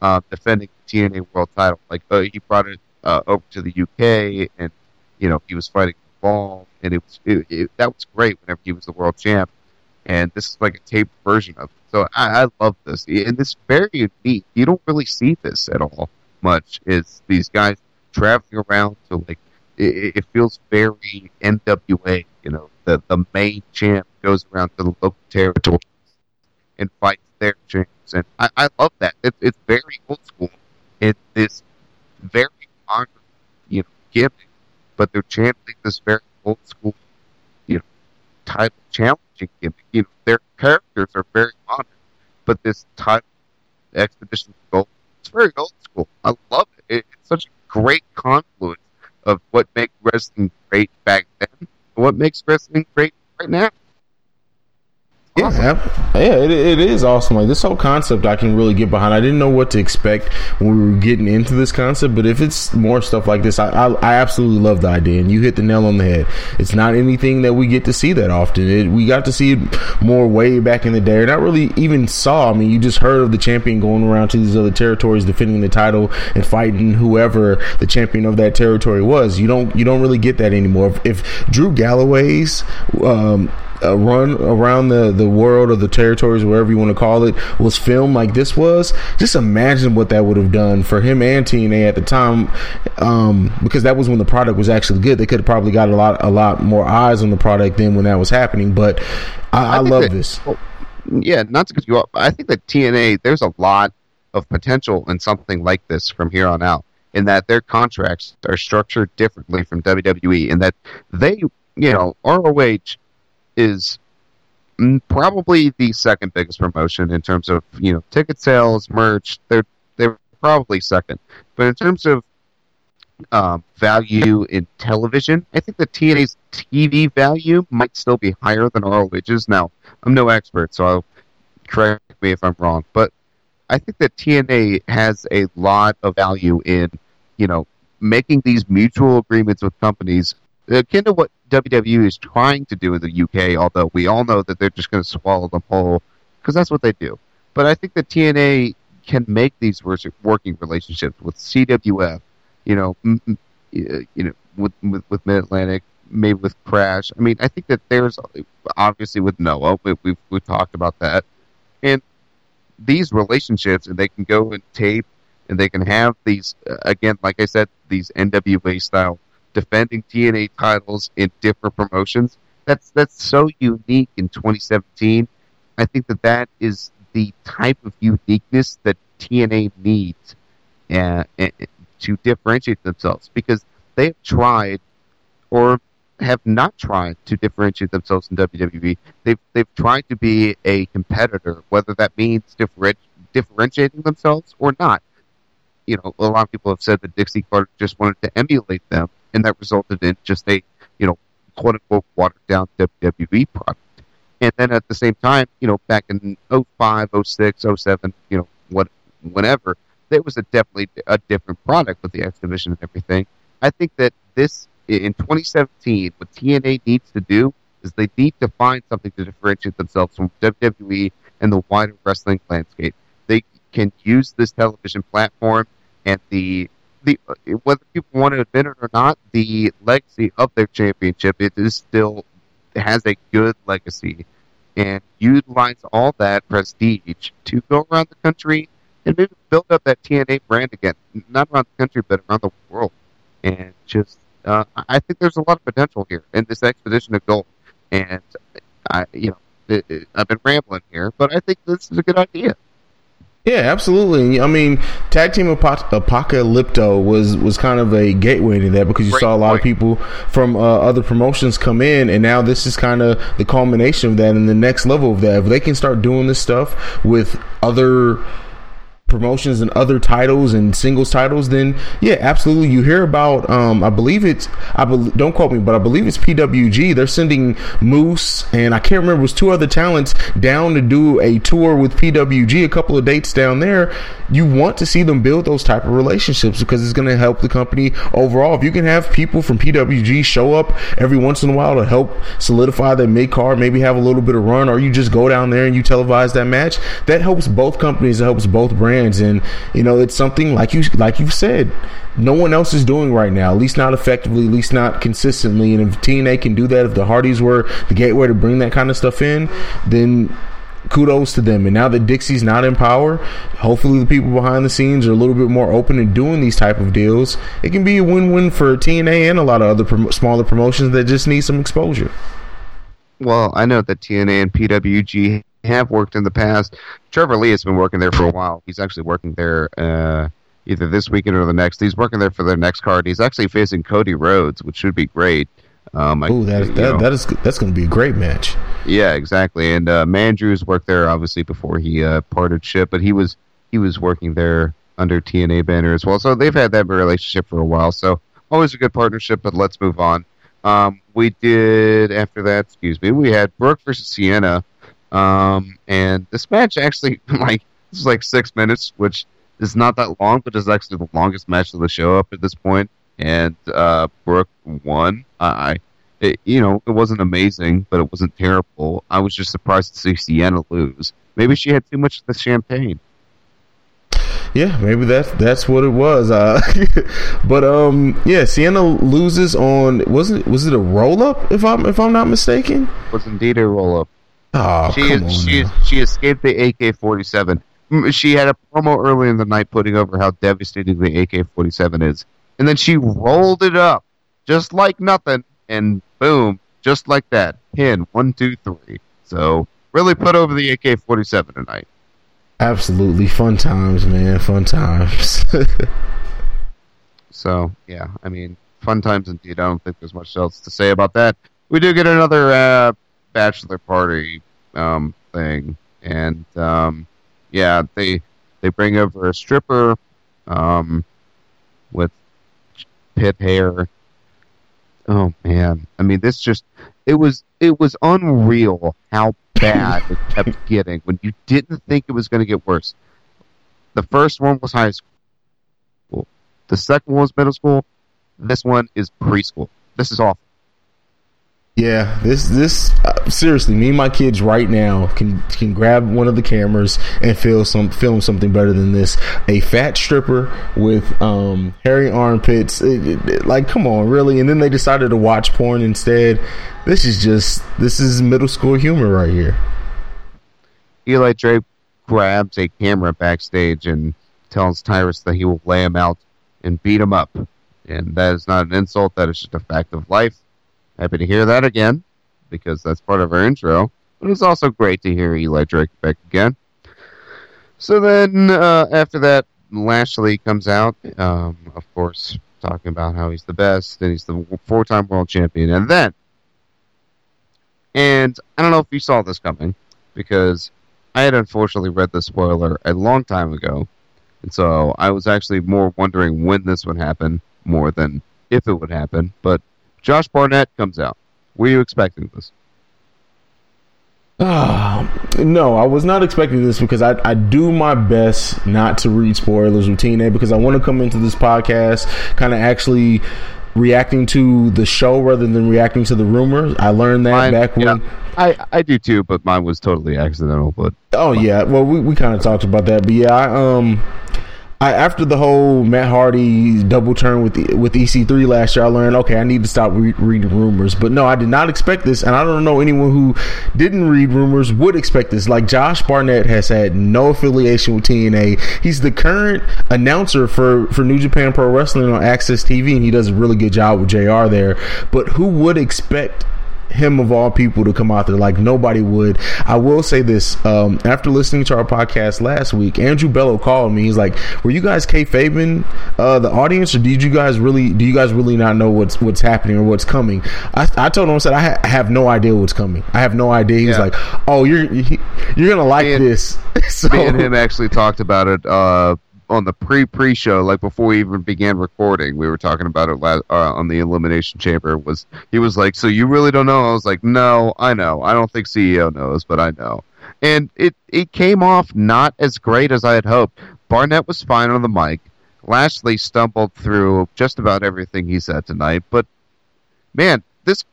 uh, defending the TNA World Title. Like uh, he brought it uh, over to the UK, and you know he was fighting Ball, and it was it, it, that was great whenever he was the world champ. And this is like a taped version of it. So I, I love this, and it's very unique. You don't really see this at all much. Is these guys traveling around to like it, it feels very NWA. You know, the the main champ goes around to the local territories and fights their champs, and I, I love that. It, it's very old school. It's this very modern, you know, gimmick, but they're chanting this very old school, you know, title You know, their characters are very modern, but this title expedition gold, it's very old school. I love it. it. It's such a great confluence of what makes wrestling great back then and what makes wrestling great right now. Awesome. Yeah, yeah, it, it is awesome. Like this whole concept, I can really get behind. I didn't know what to expect when we were getting into this concept, but if it's more stuff like this, I, I, I absolutely love the idea. And you hit the nail on the head. It's not anything that we get to see that often. It, we got to see it more way back in the day. Not really even saw. I mean, you just heard of the champion going around to these other territories, defending the title and fighting whoever the champion of that territory was. You don't you don't really get that anymore. If, if Drew Galloway's um, a run around the, the world or the territories, wherever you want to call it, was filmed like this was, just imagine what that would have done for him and TNA at the time. Um, because that was when the product was actually good. They could have probably got a lot a lot more eyes on the product than when that was happening. But I, I, I love that, this. Well, yeah, not to cut you off. I think that TNA there's a lot of potential in something like this from here on out. In that their contracts are structured differently from WWE, and that they, you know, ROH is probably the second biggest promotion in terms of you know ticket sales, merch. They're they're probably second, but in terms of um, value in television, I think the TNA's TV value might still be higher than ROH's. Now, I'm no expert, so I'll correct me if I'm wrong, but I think that TNA has a lot of value in you know making these mutual agreements with companies akin to what WWE is trying to do in the UK, although we all know that they're just going to swallow them whole because that's what they do. But I think that TNA can make these working relationships with CWF, you know, uh, you know, with with, with Mid Atlantic, maybe with Crash. I mean, I think that there's obviously with Noah, we, we've we've talked about that, and these relationships, and they can go and tape, and they can have these uh, again, like I said, these NWA style defending TNA titles in different promotions. That's that's so unique in 2017. I think that that is the type of uniqueness that TNA needs uh, to differentiate themselves because they have tried or have not tried to differentiate themselves in WWE. They've they've tried to be a competitor, whether that means differenti- differentiating themselves or not. You know, a lot of people have said that Dixie Carter just wanted to emulate them, and that resulted in just a you know quote unquote watered down WWE product. And then at the same time, you know, back in 05, 06, 07, you know, what, whenever, there was a definitely a different product with the X Division and everything. I think that this in 2017, what TNA needs to do is they need to find something to differentiate themselves from WWE and the wider wrestling landscape. They can use this television platform and the the whether people want to admit it or not, the legacy of their championship it is still has a good legacy and utilize all that prestige to go around the country and maybe build up that TNA brand again, not around the country but around the world. And just, uh, I think there's a lot of potential here in this expedition of gold. And I, you know, it, it, I've been rambling here, but I think this is a good idea. Yeah, absolutely. I mean, tag team Apoc- Apocalypto was was kind of a gateway to that because you Great saw a lot point. of people from uh, other promotions come in, and now this is kind of the culmination of that and the next level of that. If they can start doing this stuff with other promotions and other titles and singles titles, then yeah, absolutely. You hear about, um, I believe it's, I bel don't quote me, but I believe it's PWG. They're sending Moose and I can't remember, it was two other talents down to do a tour with PWG, a couple of dates down there. You want to see them build those type of relationships because it's going to help the company overall. If you can have people from PWG show up every once in a while to help solidify their mid card, maybe have a little bit of run, or you just go down there and you televise that match, that helps both companies, it helps both brands. And, you know, it's something like you, like you've said, no one else is doing right now, at least not effectively, at least not consistently. And if TNA can do that, if the Hardys were the gateway to bring that kind of stuff in, then kudos to them. And now that Dixie's not in power, hopefully the people behind the scenes are a little bit more open to doing these type of deals. It can be a win-win for TNA and a lot of other prom- smaller promotions that just need some exposure. Well, I know that TNA and PWG have worked in the past. Trevor Lee has been working there for a while. He's actually working there uh, either this weekend or the next. He's working there for their next card. He's actually facing Cody Rhodes, which should be great. Um, Oh, that that, know. that is that's going to be a great match. Yeah, exactly. And uh, Mandrews worked there obviously before he uh, parted ship, but he was he was working there under TNA banner as well. So they've had that relationship for a while. So always a good partnership. But let's move on. Um, we did after that. Excuse me. We had Brooke versus Sienna, um, and this match actually like this was like six minutes, which is not that long, but is actually the longest match of the show up at this point. And uh, Brooke won. I it, you know, it wasn't amazing, but it wasn't terrible. I was just surprised to see Sienna lose. Maybe she had too much of the champagne. Yeah, maybe that's that's what it was. Uh, but um, yeah, Sienna loses on was it was it a roll up if I'm if I'm not mistaken? It was indeed a roll up. Oh, she come on. she now. she escaped the AK forty seven. She had a promo early in the night putting over how devastating the AK forty seven is, and then she rolled it up just like nothing, and boom, just like that, pin one two three. So really put over the AK forty seven tonight. Absolutely fun times, man. Fun times. So yeah, I mean, fun times indeed. I don't think there's much else to say about that. We do get another uh, bachelor party um, thing, and um, yeah, they they bring over a stripper um, with pit hair. Oh man, I mean, this just it was it was unreal how bad it kept getting when you didn't think it was going to get worse. The first one was high school. The second one was middle school. This one is preschool. This is awful. Yeah, this this uh, seriously, me and my kids right now can can grab one of the cameras and film some film something better than this. A fat stripper with um hairy armpits. It- it- it- like, come on, really? And then they decided to watch porn instead. This is just this is middle school humor right here. Eli Drake grabs a camera backstage and tells Tyrus that he will lay him out and beat him up. And that is not an insult, that is just a fact of life. Happy to hear that again, because that's part of our intro. But it's also great to hear Eli Drake back again. So then, uh, after that, Lashley comes out, um, of course, talking about how he's the best and he's the four time world champion. And then, and I don't know if you saw this coming, because I had unfortunately read the spoiler a long time ago, and so I was actually more wondering when this would happen more than if it would happen. But Josh Barnett comes out. Were you expecting this? Uh, no, I was not expecting this because I, I do my best not to read spoilers with TNA because I want to come into this podcast kind of actually reacting to the show rather than reacting to the rumors. I learned that Mine- back when. yeah. I, I do too, but mine was totally accidental. But Oh yeah, well we, we kind of talked about that, but yeah, I um, I after the whole Matt Hardy double turn with the, with EC3 last year, I learned okay, I need to stop re- reading rumors. But no, I did not expect this, and I don't know anyone who didn't read rumors would expect this. Like Josh Barnett has had no affiliation with TNA. He's the current announcer for for New Japan Pro Wrestling on AXS TV, and he does a really good job with Jr. there. But who would expect? Him of all people to come out there like nobody would. I will say this: um, after listening to our podcast last week, Andrew Bello called me. He's like, "Were you guys kayfabing uh, the audience, or did you guys really? Do you guys really not know what's what's happening or what's coming?" I, I told him, I said, "I, ha- I have no idea what's coming. I have no idea." He's Yeah. like, "Oh, you're you're gonna like Me and- this." so, me and him actually talked about it uh, on the pre pre show, like before we even began recording. We were talking about it last, uh, on the Elimination Chamber. Was he was like, "So you really don't know?" I was like, "No, I know. I don't think CEO knows, but I know." And it it came off not as great as I had hoped. Barnett was fine on the mic. Lashley stumbled through just about everything he said tonight, but man, this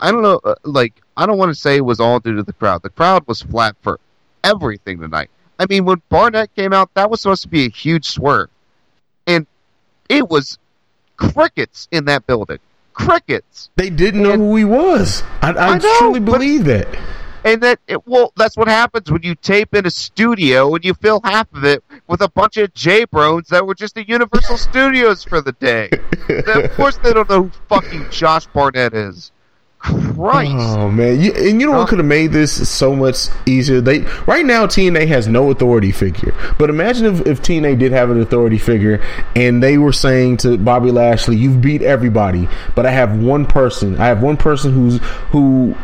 I don't know. uh, Like I don't want to say it was all due to the crowd. The crowd was flat for everything tonight. I mean, when Barnett came out, that was supposed to be a huge swerve, and it was crickets in that building. Crickets, they didn't know who he was. I, I, I know, truly but- believe that. and that it, well, that's what happens when you tape in a studio and you fill half of it with a bunch of J Brones that were just at Universal Studios for the day. Of course, they don't know who fucking Josh Barnett is. Christ. Oh man, you, and you know what could have made this so much easier? They right now TNA has no authority figure, but imagine if, if TNA did have an authority figure and they were saying to Bobby Lashley, "You've beat everybody, but I have one person. I have one person who's who."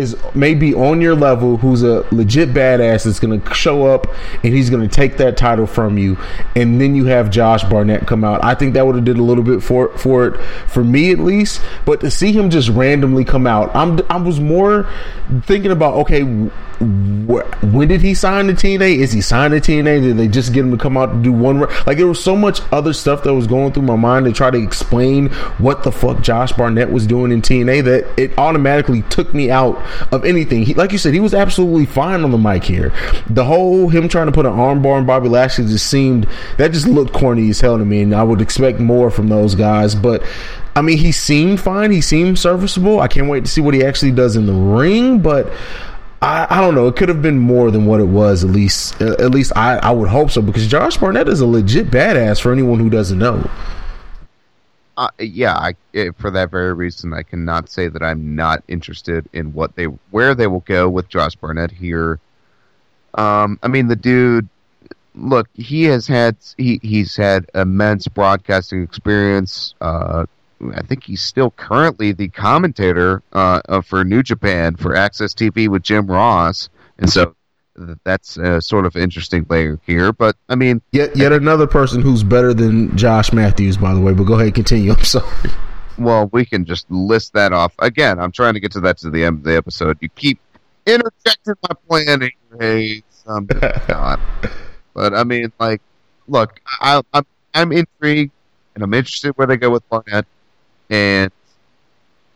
Is maybe on your level, who's a legit badass that's going to show up and he's going to take that title from you, and then you have Josh Barnett come out. I think that would have did a little bit for for it for me at least. But to see him just randomly come out, I'm I was more thinking about okay, wh- when did he sign to TNA? Is he signed to TNA? Did they just get him to come out to do one? ra- Like there was so much other stuff that was going through my mind to try to explain what the fuck Josh Barnett was doing in TNA that it automatically took me out of anything. He, like you said, he was absolutely fine on the mic here. The whole him trying to put an armbar on Bobby Lashley just seemed that just looked corny as hell to me, and I would expect more from those guys, but. I mean, he seemed fine. He seemed serviceable. I can't wait to see what he actually does in the ring. But I, I don't know. It could have been more than what it was. At least, uh, at least I, I would hope so. Because Josh Barnett is a legit badass for anyone who doesn't know. uh, yeah, I, eh, for that very reason, I cannot say that I'm not interested in what they where they will go with Josh Barnett here. Um, I mean, the dude, look, he has had he he's had immense broadcasting experience. Uh, I think he's still currently the commentator uh, for New Japan for AXS TV with Jim Ross, and so that's a sort of interesting layer here. But I mean, Yet, yet another person who's better than Josh Matthews, by the way. But go ahead, continue. I'm sorry. Well, we can just list that off. Again, I'm trying to get to that to the end of the episode. You keep interjecting my planning. God. But I mean, like, look, I, I'm I'm intrigued and I'm interested where they go with Barnett, and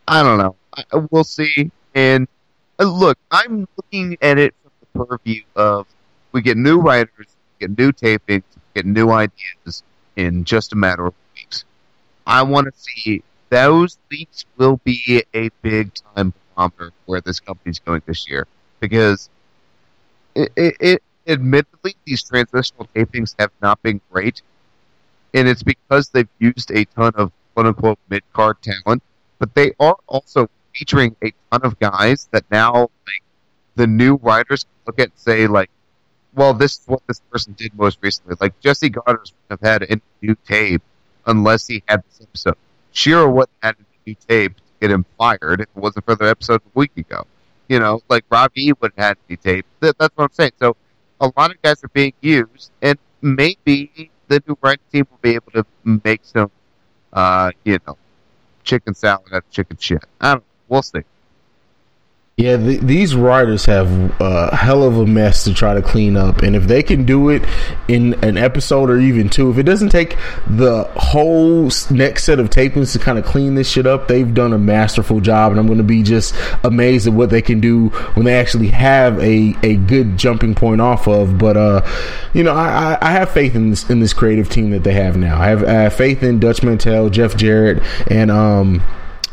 I don't know. I, we'll see. And uh, look, I'm looking at it from the purview of we get new writers, we get new tapings, we get new ideas in just a matter of weeks. I want to see those leaks will be a big time barometer where this company's going this year because it, it, it admittedly these transitional tapings have not been great and it's because they've used a ton of quote unquote mid card talent but they are also featuring a ton of guys that now like the new writers look at say like well this is what this person did most recently like Jessie Godderz would have had a new tape unless he had this episode Shiro wouldn't have had a new tape to get him fired if it wasn't for the episode a week ago. You know, like Robbie wouldn't have had any tape. That, that's what I'm saying. So a lot of guys are being used, and maybe the new writing team will be able to make some, uh, you know, chicken salad of chicken shit. I don't. We'll see. Yeah, th- these writers have a hell of a mess to try to clean up, and if they can do it in an episode or even two, if it doesn't take the whole next set of tapings to kind of clean this shit up, they've done a masterful job, and I'm going to be just amazed at what they can do when they actually have a, a good jumping point off of. But uh, you know, I, I, I have faith in this in this creative team that they have now. I have, I have faith in Dutch Mantell, Jeff Jarrett, and um,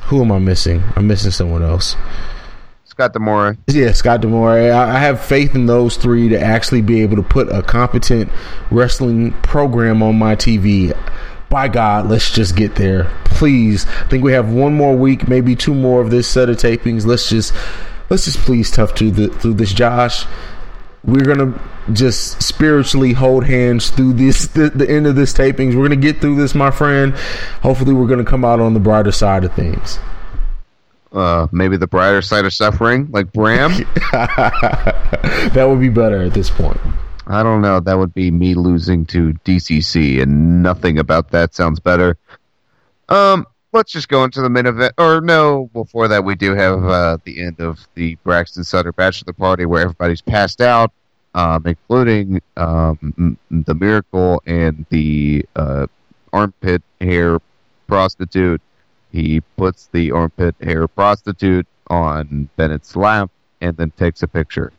who am I missing? I'm missing someone else. Scott D'Amore. Yeah, Scott D'Amore. I, I have faith in those three to actually be able to put a competent wrestling program on my TV. By God, let's just get there, please. I think we have one more week, maybe two more of this set of tapings. Let's just, let's just please tough through the through this, Josh. We're gonna just spiritually hold hands through this the, the end of this tapings. We're gonna get through this, my friend. Hopefully, we're gonna come out on the brighter side of things. Uh, maybe the brighter side of suffering, like Bram. that would be better at this point. I don't know. That would be me losing to DCC, and nothing about that sounds better. Um, let's just go into the main event. Or no, before that, we do have uh, the end of the Braxton Sutter Bachelor Party, where everybody's passed out, um, including um, the Miracle and the uh, armpit hair prostitute. He puts the armpit hair prostitute on Bennett's lap and then takes a picture.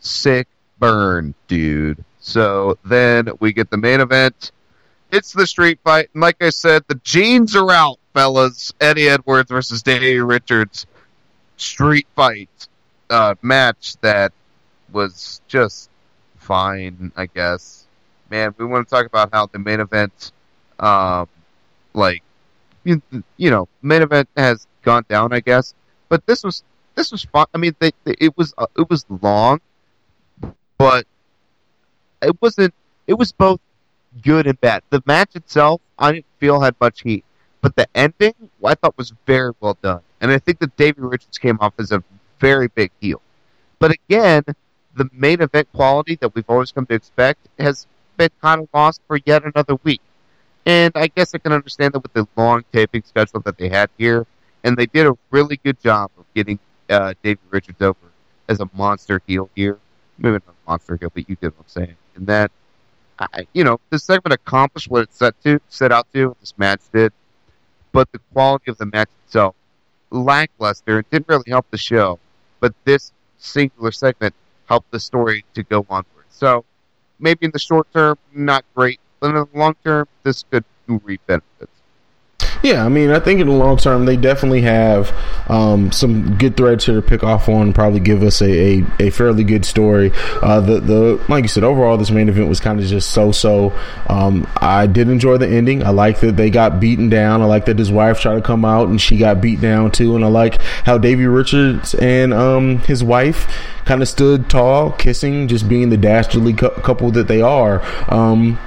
Sick burn, dude. So then we get the main event. It's the street fight, and like I said, the jeans are out, fellas. Eddie Edwards versus Davey Richards street fight uh, match that was just fine, I guess. Man, we want to talk about how the main event, um, like, you, you know, main event has gone down, I guess. But this was this was fun. I mean, they, they, it was uh, it was long, but it wasn't. It was both good and bad. The match itself, I didn't feel had much heat, but the ending, I thought was very well done. And I think that Davey Richards came off as a very big heel. But again, the main event quality that we've always come to expect has been kind of lost for yet another week. And I guess I can understand that with the long taping schedule that they had here, and they did a really good job of getting uh, Davey Richards over as a monster heel here. Maybe not a monster heel, but you get what I'm saying. And that, I, you know, this segment accomplished what it set to set out to. This match did, but the quality of the match itself lackluster. It didn't really help the show. But this singular segment helped the story to go onward. So maybe in the short term, not great, in the long term, this could reap benefits. Yeah, I mean, I think in the long term, they definitely have um, some good threads here to pick off on. Probably give us a, a, a fairly good story. Uh, the the like you said, overall, this main event was kind of just so so. Um, I did enjoy the ending. I like that they got beaten down. I like that his wife tried to come out and she got beat down too. And I like how Davey Richards and um, his wife kind of stood tall, kissing, just being the dastardly cu- couple that they are. Um,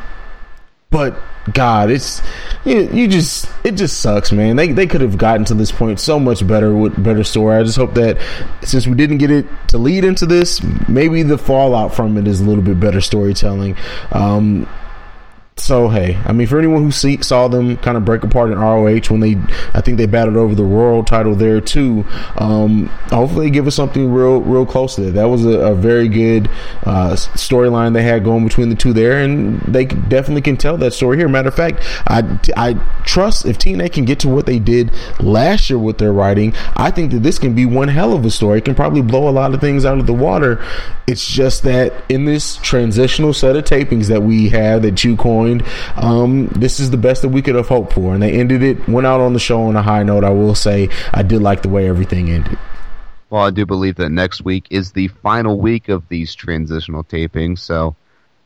but God, it's you, you just it just sucks, man. They they could have gotten to this point so much better with better story. I just hope that since we didn't get it to lead into this, maybe the fallout from it is a little bit better storytelling. Um, so hey, I mean, for anyone who see, saw them kind of break apart in ROH when they, I think they battled over the world title there too. Um, hopefully, they give us something real, real close to that. That was a, a very good uh, storyline they had going between the two there, and they definitely can tell that story here. Matter of fact, I, I trust if TNA can get to what they did last year with their writing, I think that this can be one hell of a story. It can probably blow a lot of things out of the water. It's just that in this transitional set of tapings that we have that you coined um, this is the best that we could have hoped for. And they ended it, went out on the show on a high note. I will say I did like the way everything ended. Well, I do believe that next week is the final week of these transitional tapings, so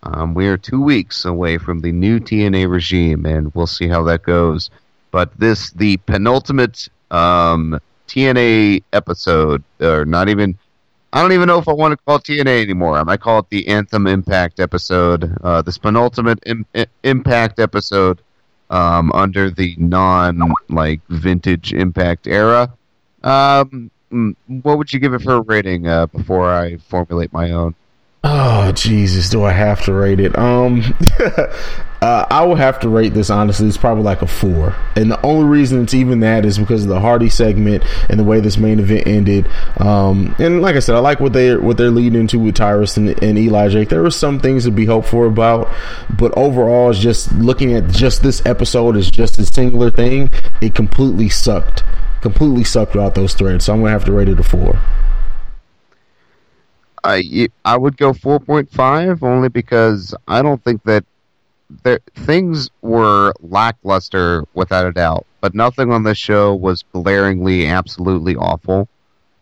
um, we are two weeks away from the new TNA regime, and we'll see how that goes. But this, the penultimate um, TNA episode, or not even, I don't even know if I want to call it TNA anymore. I might call it the Anthem Impact episode. Uh, this penultimate Im- Impact episode um, under the non like vintage Impact era. Um, what would you give it for a rating uh, before I formulate my own? Oh Jesus, do I have to rate it? Um, Uh, I will have to rate this honestly. It's probably like a four, and the only reason it's even that is because of the Hardy segment and the way this main event ended. Um, and like I said, I like what they what they're leading into with Tyrus and, and Eli Drake. There were some things to be hopeful about, but overall, it's just looking at just this episode as just a singular thing. It completely sucked, completely sucked out those threads. So I'm gonna have to rate it a four. I I would go 4.5 only because I don't think that there things were lackluster without a doubt, but nothing on this show was glaringly absolutely awful.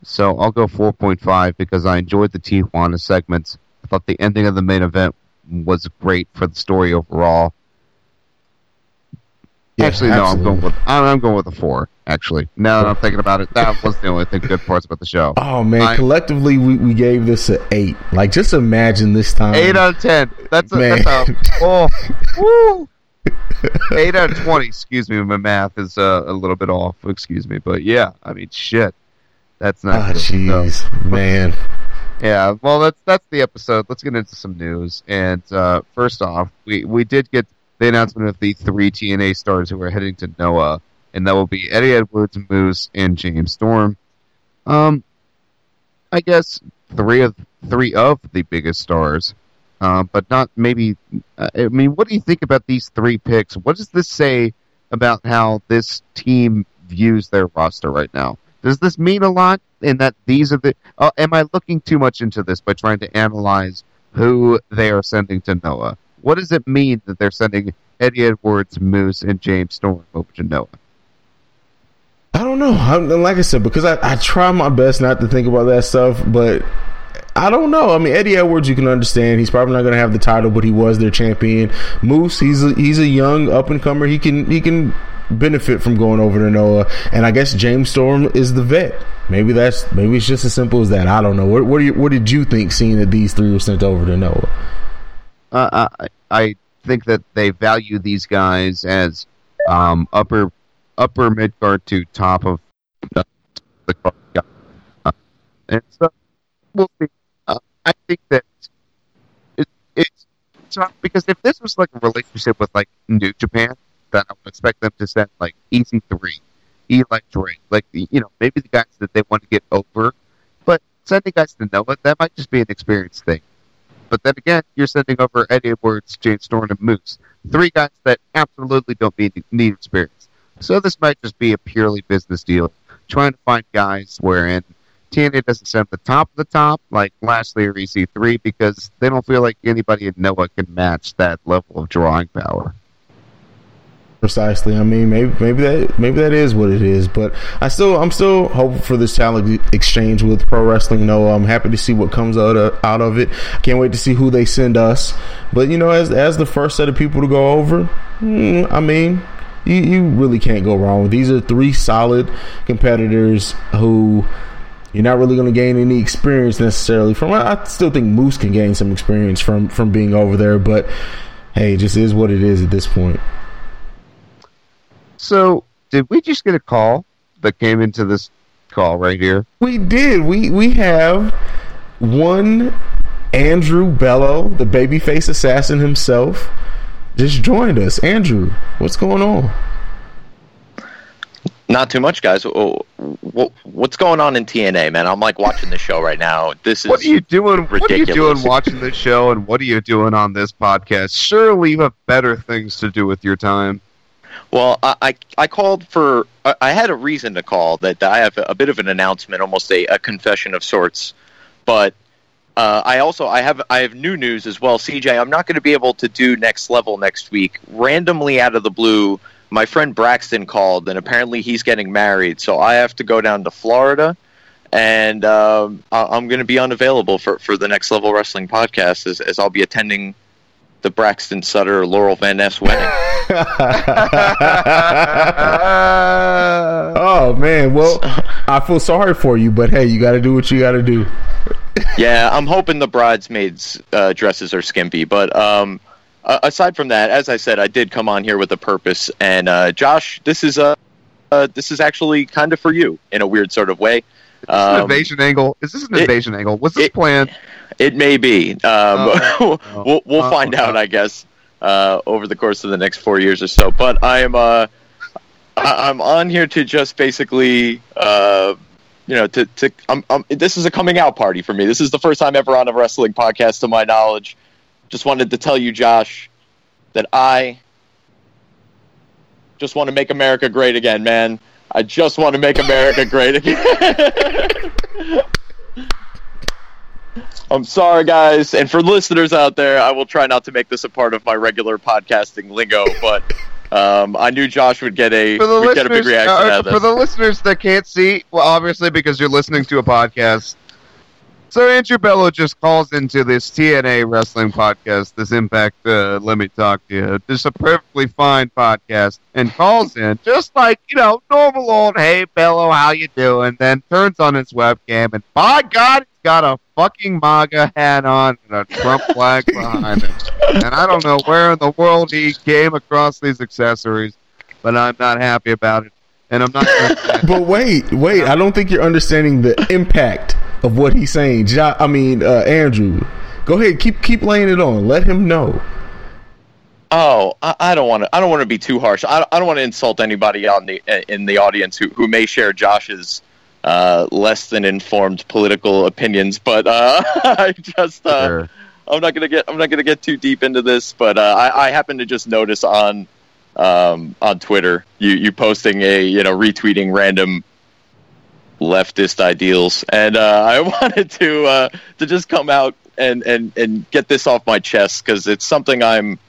So I'll go 4.5 because I enjoyed the Tijuana segments. I thought the ending of the main event was great for the story overall. Yeah, actually, no, I'm going with I'm, I'm going with a four. Actually, now that I'm thinking about it, that was the only thing good parts about the show. Oh man, I- collectively we, we gave this an eight. Like just imagine this time. Eight out of ten. That's a, Man. that's a oh, woo. Eight out of twenty. Excuse me, my math is uh, a little bit off. Excuse me, but yeah, I mean, shit, that's not. So, jeez, man. yeah, well, that's that's the episode. Let's get into some news. And uh, first off, we we did get the announcement of the three TNA stars who are heading to Noah, and that will be Eddie Edwards, Moose, and James Storm. Um, I guess three of three of the biggest stars, uh, but not maybe. Uh, I mean, what do you think about these three picks? What does this say about how this team views their roster right now? Does this mean a lot in that these are the? Uh, am I looking too much into this by trying to analyze who they are sending to Noah? What does it mean that they're sending Eddie Edwards, Moose, and James Storm over to Noah? I don't know. I, like I said, because I, I try my best not to think about that stuff, but I don't know. I mean, Eddie Edwards, you can understand. He's probably not going to have the title, but he was their champion. Moose, he's a, he's a young up and comer. He can he can benefit from going over to Noah. And I guess James Storm is the vet. Maybe that's maybe it's just as simple as that. I don't know. What what, do you, what did you think seeing that these three were sent over to Noah? Uh, I, I think that they value these guys as um, upper upper mid card to top of the, card. Yeah. Uh, and so we'll see. Uh, I think that it, it's tough because if this was like a relationship with like New Japan, then I would expect them to send like EC3, Drake, like you know maybe the guys that they want to get over. But sending guys to Noah, that might just be an experience thing. But then again, you're sending over Eddie Edwards, James Storm, and Moose. Three guys that absolutely don't need, need experience. So this might just be a purely business deal, trying to find guys wherein TNA doesn't send the top of the top, like Lashley or EC3, because they don't feel like anybody in Noah can match that level of drawing power. Precisely. I mean, maybe maybe that maybe that is what it is. But I still I'm still hopeful for this talent exchange with Pro Wrestling Noah. I'm happy to see what comes out of, out of it. Can't wait to see who they send us. But you know, as as the first set of people to go over, hmm, I mean, you you really can't go wrong. These are three solid competitors who. You're not really going to gain any experience necessarily from. I still think Moose can gain some experience from from being over there, but hey, just is what it is at this point. So, did we just get a call that came into this call right here? We did. We we have one Andrew Bello, the babyface assassin himself, just joined us. Andrew, what's going on? Not too much, guys. Oh, wh- What's going on in TNA, man? I'm like watching the show right now. This is What are you doing? What are you ridiculous. doing watching this show, and what are you doing on this podcast? Surely you have better things to do with your time. Well. I, I I called for. I had a reason to call that I have a bit of an announcement, almost a, a confession of sorts. But uh, I also I have I have new news as well. CJ, I'm not going to be able to do next level next week. Randomly out of the blue, my friend Braxton called, and apparently he's getting married, so I have to go down to Florida. And um, I- I'm going to be unavailable for, for the next level wrestling podcast as, as I'll be attending the Braxton Sutter Laurel Van Ness wedding. Oh man, well, I feel sorry for you, but hey, you got to do what you got to do. yeah, I'm hoping the bridesmaids' uh, dresses are skimpy. But um, uh, aside from that, as I said, I did come on here with a purpose. And uh, Josh, this is uh, uh, this is actually kind of for you in a weird sort of way. Is this an Um, invasion angle? Is this an it- invasion angle? Was this it- planned? It may be. Um, Oh, we'll we'll oh, find oh, out, oh. I guess. uh, over the course of the next four years or so. But I am uh, I- I'm on here to just basically. Uh, you know, to, to I'm, I'm, this is a coming out party for me. This is the first time ever on a wrestling podcast, to my knowledge. Just wanted to tell you, Josh, that I just want to make America great again, man. I just want to make America great again. I'm sorry, guys, and for listeners out there, I will try not to make this a part of my regular podcasting lingo, but um, I knew Josh would get a For the would get a big reaction uh, out of for the listeners that can't see, well, obviously because you're listening to a podcast. So Andrew Bello just calls into this TNA wrestling podcast, this Impact. Uh, let me talk to you. This is a perfectly fine podcast, and calls in just like you know normal old Hey Bello, how you doing? Then turns on his webcam, and by God, he's got a fucking MAGA hat on and a Trump flag behind him. And I don't know where in the world he came across these accessories, but I'm not happy about it. And I'm not. But wait, wait. I don't think you're understanding the impact of what he's saying. Jo- I mean, uh, Andrew, go ahead. Keep keep laying it on. Let him know. Oh, I, I don't want to. I don't want to be too harsh. I, I don't want to insult anybody on the in the audience who, who may share Josh's uh, less than informed political opinions. But uh, I just uh, Sure. I'm not gonna get I'm not gonna get too deep into this. But uh, I, I happen to just notice on um, on Twitter you you posting a you know retweeting random leftist ideals, and uh, I wanted to uh, to just come out and and and get this off my chest because it's something I'm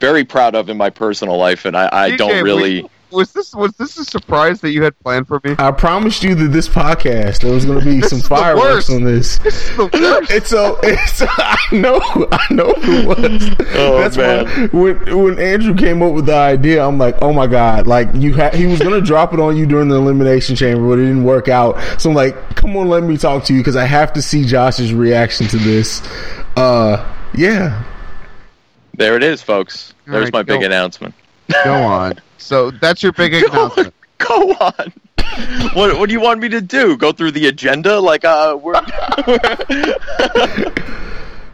very proud of in my personal life, and I, I DJ, don't really. Was this was this a surprise that you had planned for me? I promised you that this podcast there was going to be some fireworks on this. This is the worst. It's so it's I know I know it was. Oh, That's man. why when when Andrew came up with the idea, I'm like, oh my god! Like you ha- he was gonna drop it on you during the elimination chamber, but it didn't work out. So I'm like, come on, let me talk to you because I have to see Josh's reaction to this. Uh, yeah. There it is, folks. There's right, my big announcement. Go on. So that's your big announcement. Go on. What what do you want me to do? Go through the agenda? Like uh, we're,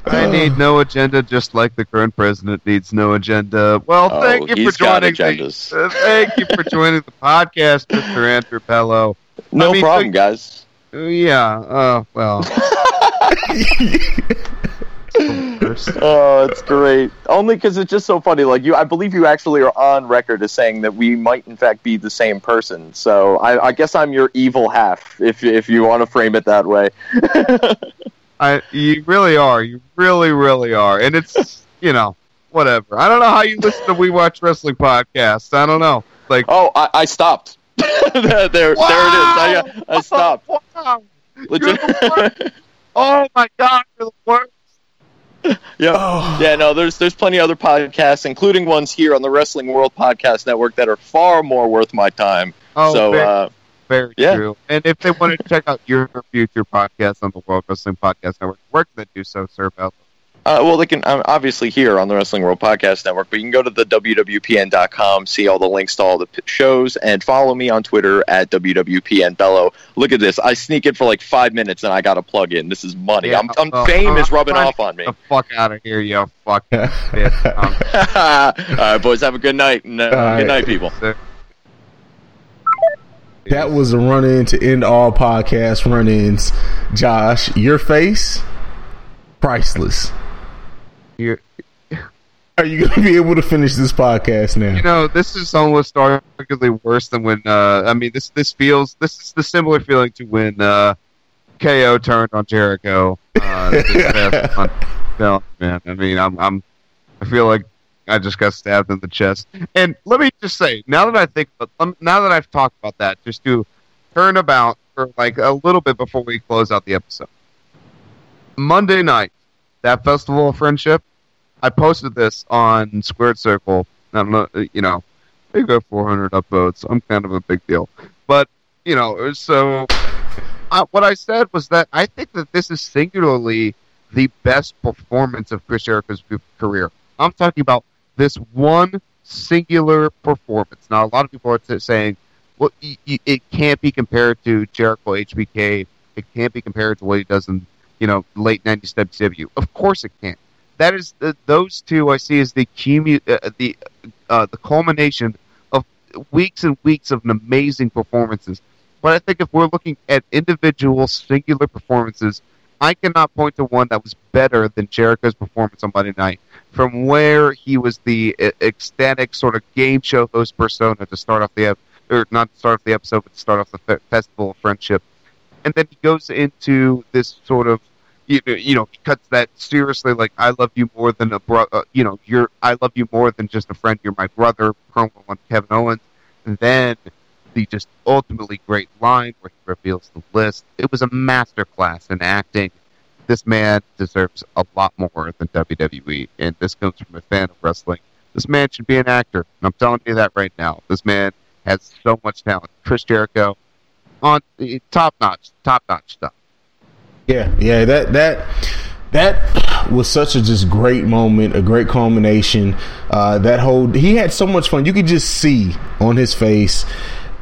I need no agenda, just like the current president needs no agenda. Well, Oh, thank you for joining. The, uh, thank you for joining the podcast, Mr. Andrew Bello. no I mean, problem, so- guys. Yeah. Uh, well. Oh, it's great. Only because it's just so funny. Like you, I believe you actually are on record as saying that we might, in fact, be the same person. So I, I guess I'm your evil half, if if you want to frame it that way. I, you really are. You really, really are. And it's, you know, whatever. I don't know how you listen to We Watch Wrestling podcast. I don't know. Like, Oh, I, I stopped. there, there, there it is. I, I stopped. Wow. Legit- Oh my God, you're the worst. yeah. Oh. Yeah, no, there's there's plenty of other podcasts, including ones here on the Wrestling World Podcast Network that are far more worth my time. Oh, so very, uh, very yeah. true. And if they want to check out your future podcast on the World Wrestling Podcast Network, where can they do so, Sir Bell? Uh, well, they can um, obviously here on the Wrestling World Podcast Network, but you can go to the WWPN.com, see all the links to all the p- shows, and follow me on Twitter at WWPNBello. Look at this. I sneak in for like five minutes and I got to plug in. This is money. Yeah, I'm, I'm well, fame uh, is rubbing off on me. The fuck out of here, you fuck. bitch. Um, all right, boys, have a good night. And, uh, All right. Good night, people. That was a run in to end all podcast run ins. Josh, your face, priceless. You, Are you going to be able to finish this podcast now? you know, this is almost arguably worse than when. Uh, I mean, this this feels this is the similar feeling to when uh, KO turned on Jericho. Uh, this past. No, man. I mean, I'm I'm I feel like I just got stabbed in the chest. And let me just say, now that I think, about, um, now that I've talked about that, just to turn about for like a little bit before we close out the episode. Monday night, that festival of friendship. I posted this on Squared Circle. I don't know, uh, you know, they got 400 upvotes. I'm kind of a big deal, but you know, so uh, what I said was that I think that this is singularly the best performance of Chris Jericho's career. I'm talking about this one singular performance. Now, a lot of people are saying, well, it can't be compared to Jericho HBK. It can't be compared to what he does in, you know, late 90s WCW. Of course it can't. that is the, those two I see as the cumu- uh, the uh, the culmination of weeks and weeks of amazing performances. But I think if we're looking at individual singular performances, I cannot point to one that was better than Jericho's performance on Monday night. From where he was the uh, ecstatic sort of game show host persona to start off the ep- or not start off the episode, but to start off the fe- festival of friendship, and then he goes into this sort of you know, you know, he cuts that seriously. Like I love you more than a bro. Uh, you know, you're I love you more than just a friend. You're my brother. Promo on Kevin Owens, and then the just ultimately great line where he reveals the list. It was a masterclass in acting. This man deserves a lot more than WWE, and this comes from a fan of wrestling. This man should be an actor, and I'm telling you that right now. This man has so much talent. Chris Jericho, on top notch, top notch stuff. Yeah, yeah, that that that was such a just great moment, a great culmination. Uh, that whole he had so much fun. You could just see on his face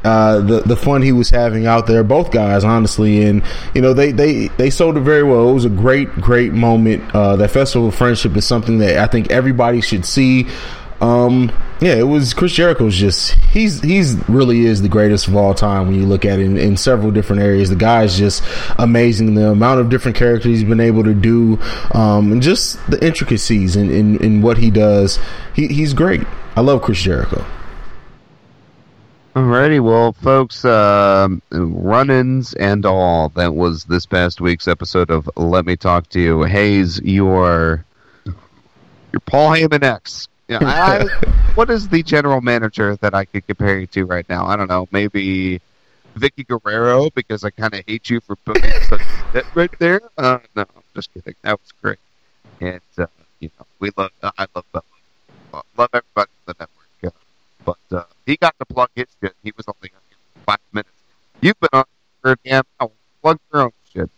uh, the the fun he was having out there. Both guys, honestly, and you know they they they sold it very well. It was a great great moment. Uh, that festival of friendship is something that I think everybody should see. Um, yeah, it was Chris Jericho's just he's he's really is the greatest of all time when you look at it in, in several different areas. The guy's just amazing. The amount of different characters he's been able to do, um, and just the intricacies in, in, in what he does. He, he's great. I love Chris Jericho. Alrighty, well, folks, um, run-ins and all. That was this past week's episode of Let Me Talk to You. Hayes, you are you're Paul Heyman X. Yeah, I, what is the general manager that I could compare you to right now? I don't know, maybe Vickie Guerrero because I kind of hate you for putting such that right there. Uh, no, just kidding. That was great, and uh, you know we love. Uh, I love Bella. Love everybody on the network. But uh, he got to plug his shit. He was only on five minutes. You've been on for a damn hour. Plug your own shit.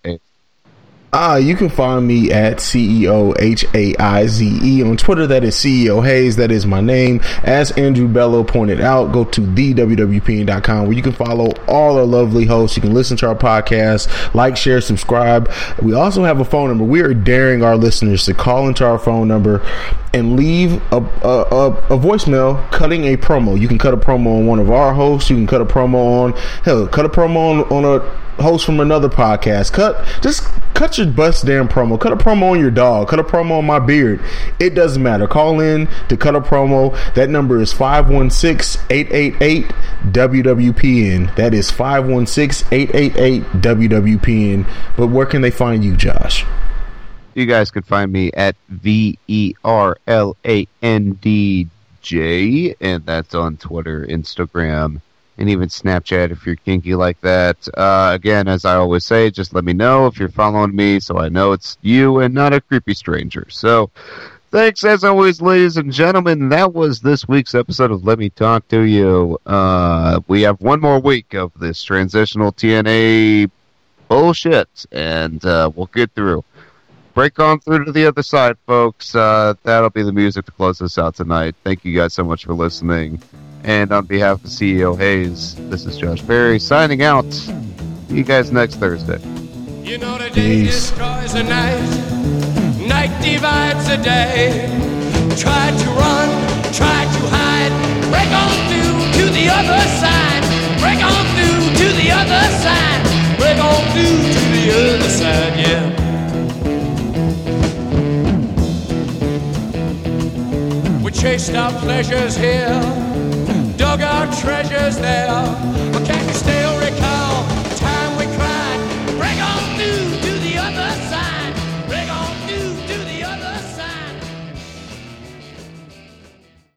Uh, you can find me at CEO H A I Z E on Twitter. That is CEO Hayes. That is my name. As Andrew Bello pointed out, go to thewwpn.com where you can follow all our lovely hosts. You can listen to our podcast, like, share, subscribe. We also have a phone number. We are daring our listeners to call into our phone number and leave a, a, a, a, voicemail cutting a promo. You can cut a promo on one of our hosts. You can cut a promo on, hell, cut a promo on, on a host from another podcast. Cut, just cut your bust damn promo. Cut a promo on your dog. Cut a promo on my beard. It doesn't matter. Call in to cut a promo. That number is 516-888-WWPN. That is 516-888-WWPN. But where can they find you, Josh? You guys can find me at V E R L A N D J, and that's on Twitter, Instagram, and even Snapchat if you're kinky like that. Uh, again, as I always say, just let me know if you're following me so I know it's you and not a creepy stranger. So, thanks as always, ladies and gentlemen. That was this week's episode of Let Me Talk to You. Uh, we have one more week of this transitional TNA bullshit, and uh, we'll get through break on through to the other side, folks. Uh, that'll be the music to close us out tonight. Thank you guys so much for listening. And on behalf of CEO Hayes, this is Josh Berry signing out. See you guys next Thursday. You know the day Peace. destroys the night, night divides the day. Try to run, try to hide, break on through to the other side, break on through to the other side, break on through to the other side, yeah. We chased our pleasures here, We've got treasures there. But can't you stay?